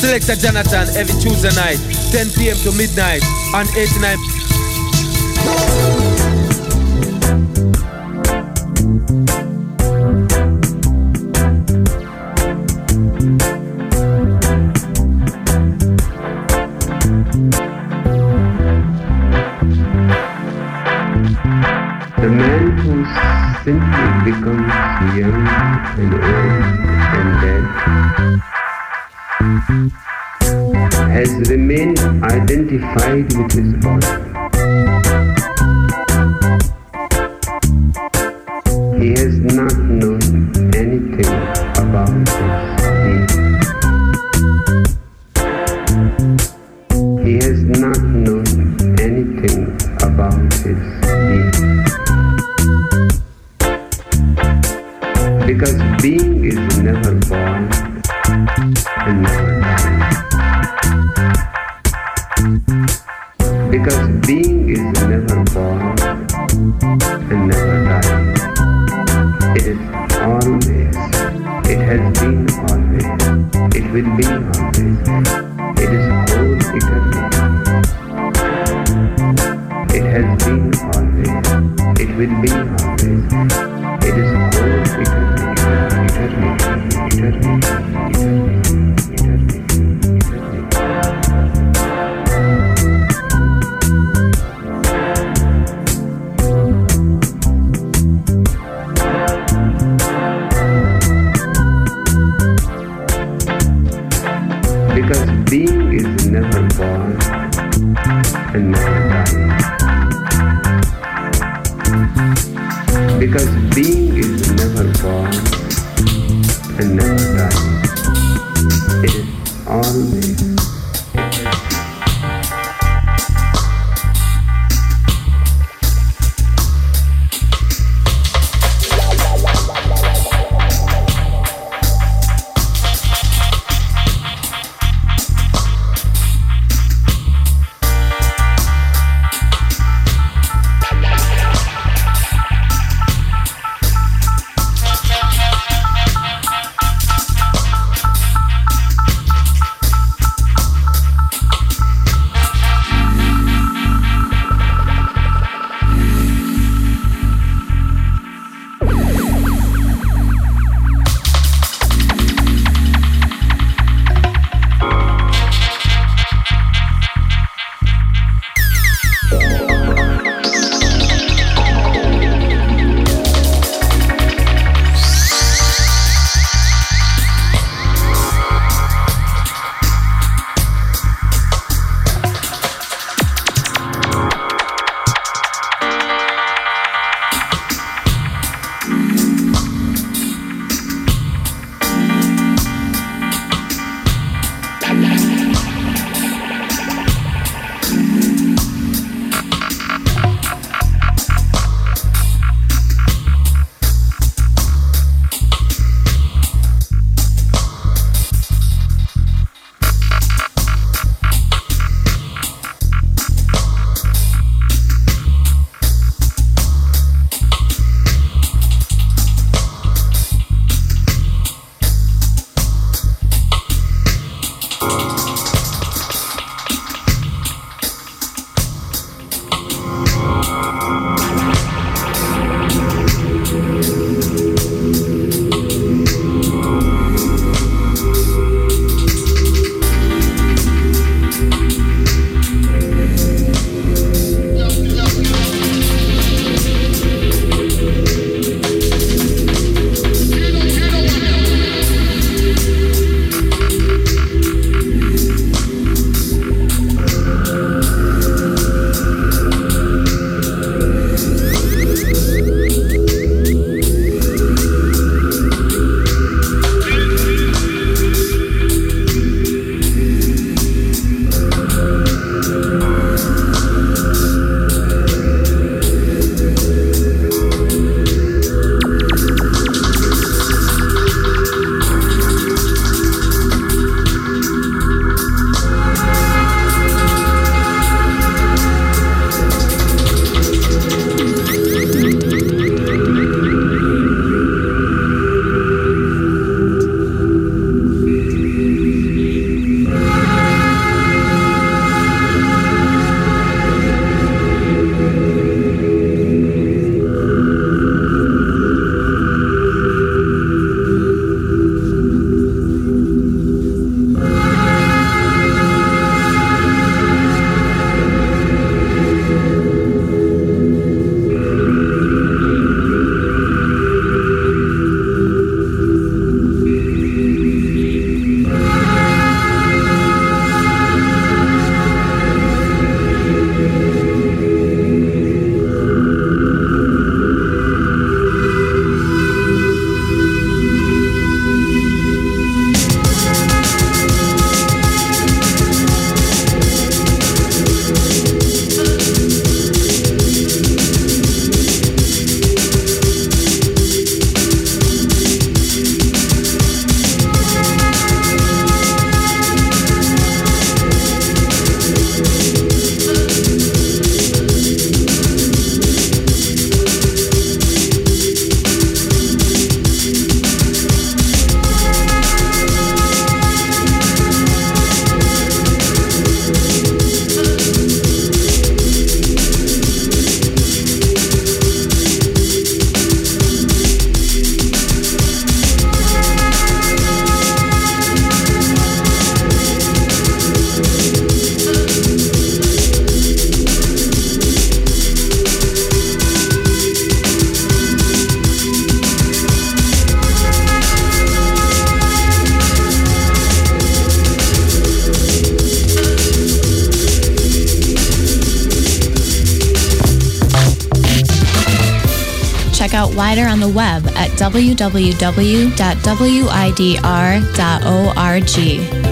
Selector Jonathon every Tuesday night, 10 p.m. to midnight on 89. The man who simply becomes young and old www.widr.org.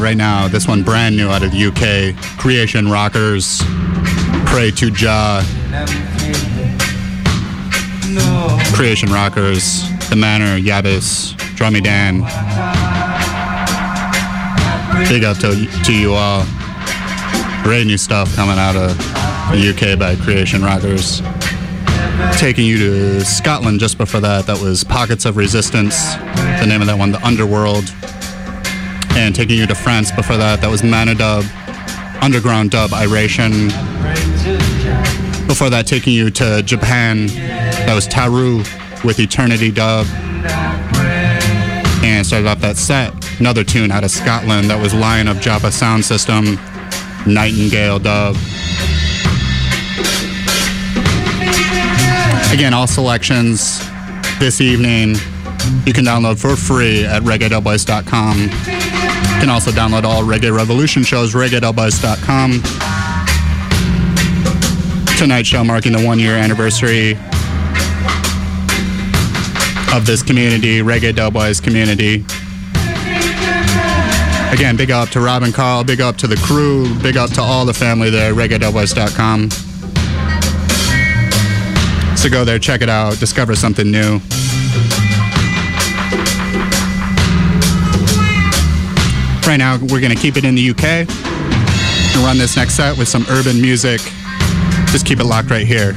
right now, this one brand new out of the UK. Creation Rockers, Pray to Jah. Creation Rockers, The Manor, Yabass, Drummy Dan. Big up to, to you all. Great new stuff coming out of the UK by Creation Rockers. Taking you to Scotland just before that, that was Pockets of Resistance. The name of that one, The Underworld and taking you to France before that. That was Manadub, Underground Dub, Iration. Before that, taking you to Japan. That was Taru with Eternity Dub. And started off that set, another tune out of Scotland. That was Lion of Joppa Sound System, Nightingale Dub. Again, all selections this evening you can download for free at reggaedubwise.com. You can also download all Reggae Revolution shows, reggaedubwise.com. Tonight's show marking the one year anniversary of this community, Reggae Dubwise community. Again, big up to Robin Carl, big up to the crew, big up to all the family there, reggaedubwise.com. So go there, check it out, discover something new. Right now, we're going to keep it in the UK and run this next set with some urban music. Just keep it locked right here.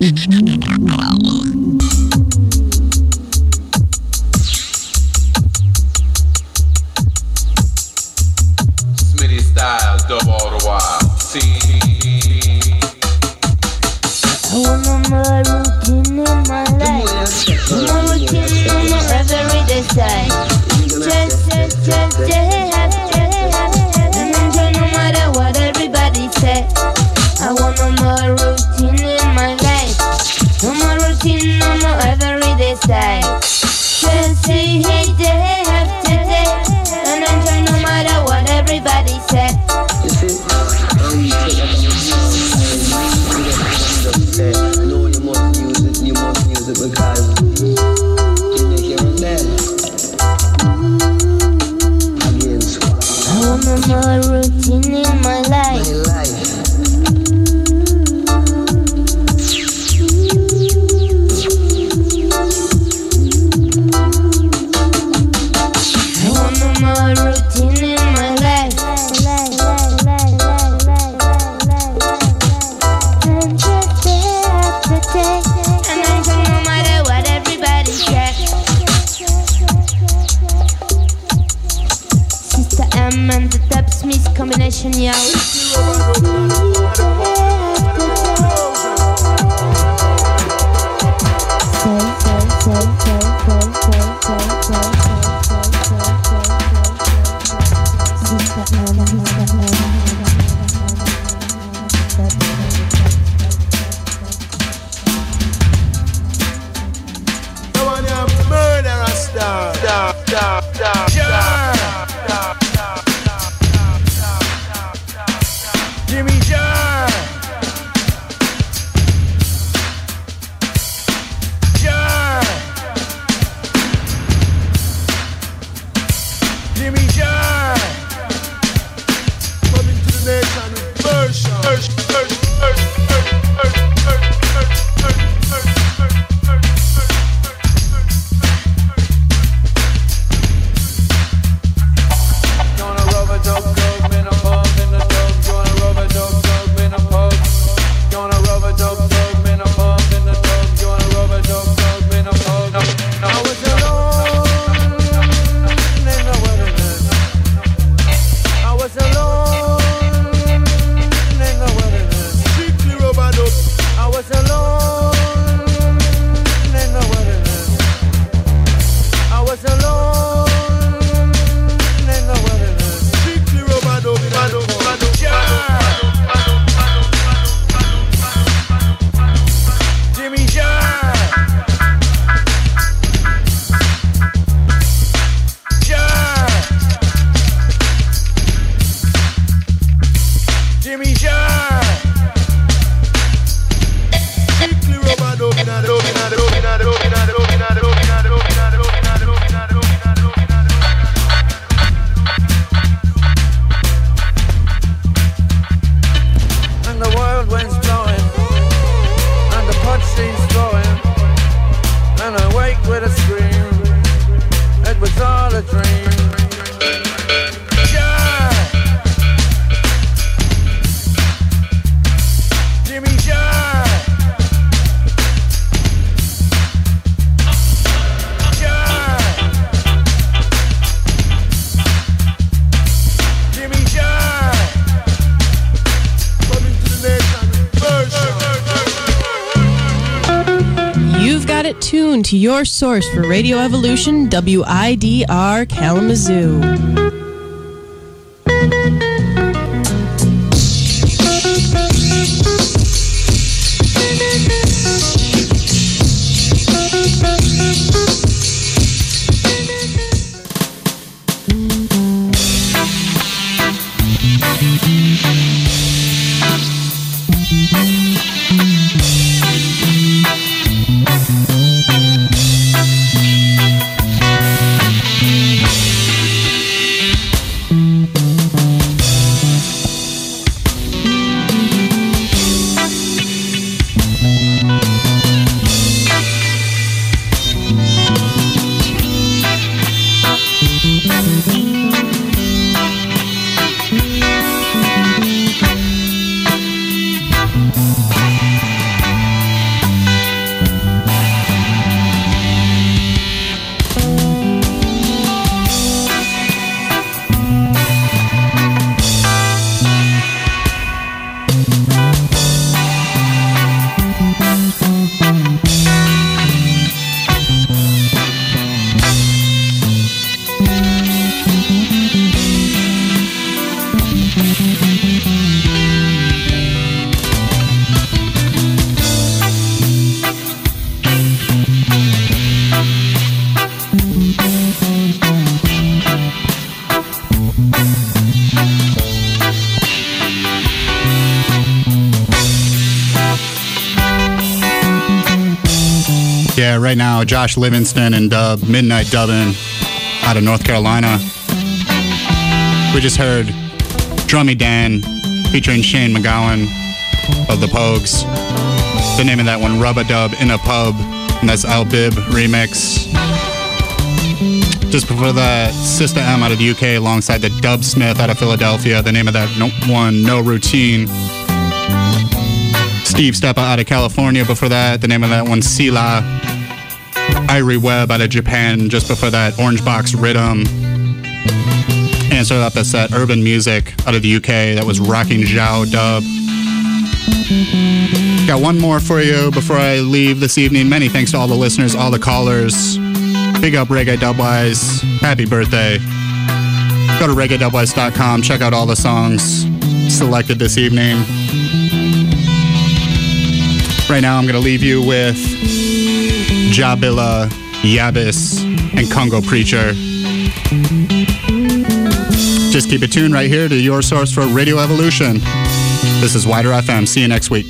Mm-hmm. Your source for Radio Evolution, WIDR Kalamazoo. Right now, Josh Livingston and Dub, Midnight Dubbin out of North Carolina. We just heard Drummy Dan featuring Shane MacGowan of the Pogues. The name of that one, Rub a Dub in a Pub, and that's Al Bib remix. Just before that, Sister M out of the UK alongside the Dubsmith out of Philadelphia. The name of that one, No Routine. Steve Steppa out of California before that. The name of that one, Sila. Irie Webb out of Japan just before that. Orange Box Rhythm. And started off that set, Urban Music out of the UK. That was Rocking Zhao Dub. Got one more for you before I leave this evening. Many thanks to all the listeners, all the callers. Big up Reggae Dubwise. Happy birthday. Go to reggaedubwise.com. Check out all the songs selected this evening. Right now, I'm going to leave you with Jabila, Yabass, and Congo Preacher. Just keep it tuned right here to your source for Radio Evolution. This is WIDR FM. See you next week.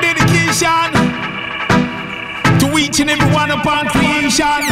dedication to each and every one upon creation.